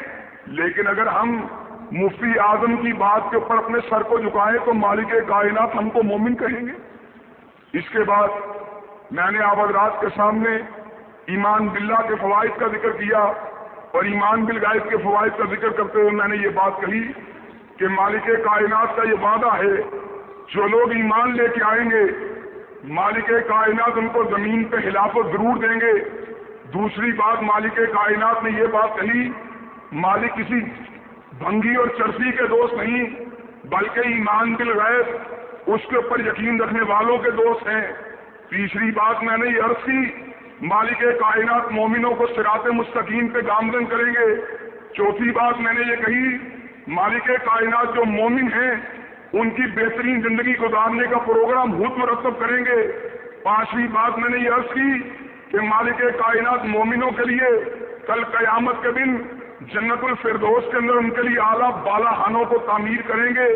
لیکن اگر ہم مفتی اعظم کی بات کے اوپر اپنے سر کو جھکائیں، تو مالک کائنات ہم کو مومن کہیں گے۔ اس کے بعد میں نے آپ حضرات کے سامنے ایمان باللہ کے فوائد کا ذکر کیا اور ایمان بالغائب کے فوائد کا ذکر کرتے ہوئے میں نے یہ بات کہی کہ مالک کائنات کا یہ وعدہ ہے، جو لوگ ایمان لے کے آئیں گے، مالک کائنات ان کو زمین پہ خلافت ضرور دیں گے۔ دوسری بات، مالک کائنات نے یہ بات کہی، مالک کسی بھنگی اور چرسی کے دوست نہیں، بلکہ ایمان دل غیر اس کے اوپر یقین رکھنے والوں کے دوست ہیں۔ تیسری بات میں نے یہ عرض کی مالک کائنات مومنوں کو سرات مستقیم پہ گامزن کریں گے۔ چوتھی بات میں نے یہ کہی، مالک کائنات جو مومن ہیں، ان کی بہترین زندگی گزارنے کا پروگرام خود مرتب کریں گے۔ پانچویں بات میں نے یہ عرض کی کہ مالک کائنات مومنوں کے لیے کل قیامت کے دن جنت الفردوس کے اندر ان کے لیے اعلیٰ بالا خانوں کو تعمیر کریں گے۔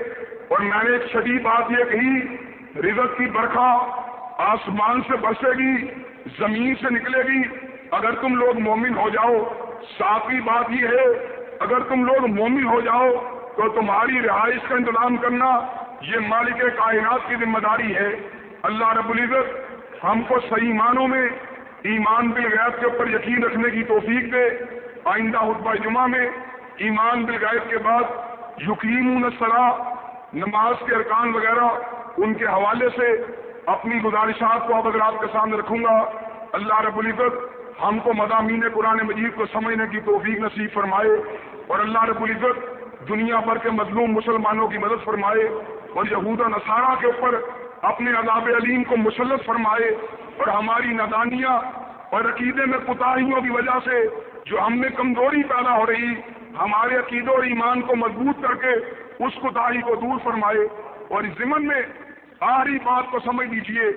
اور میں نے ایک شدید بات یہ کہی رزت کی برکھا آسمان سے برسے گی زمین سے نکلے گی۔ اگر تم لوگ مومن ہو جاؤ ساتویں بات یہ ہے، اگر تم لوگ مومن ہو جاؤ، تو تمہاری رہائش کا انتظام کرنا یہ مالک کائنات کی ذمہ داری ہے۔ اللہ رب العزت ہم کو صحیح معنوں میں ایمان بالغیب کے اوپر یقین رکھنے کی توفیق دے۔ آئندہ خطبہ جمعہ میں ایمان بالغیب کے بعد یقین الصلاح نماز کے ارکان وغیرہ ان کے حوالے سے اپنی گزارشات کو اب حضرات کے سامنے رکھوں گا، اللہ رب العزت ہم کو مضامین قرآن مجید کو سمجھنے کی توفیق نصیب فرمائے اور اللہ رب العزت دنیا بھر کے مظلوم مسلمانوں کی مدد فرمائے اور یہود و نصارہ کے اوپر اپنے عذاب علیم کو مسلط فرمائے اور ہماری نادانیاں اور عقیدے میں کوتاہیوں کی وجہ سے جو ہم میں کمزوری پیدا ہو رہی، ہمارے عقیدوں اور ایمان کو مضبوط کر کے اس کوتاہی کو دور فرمائے اور اس ضمن میں ساری بات کو سمجھ لیجیے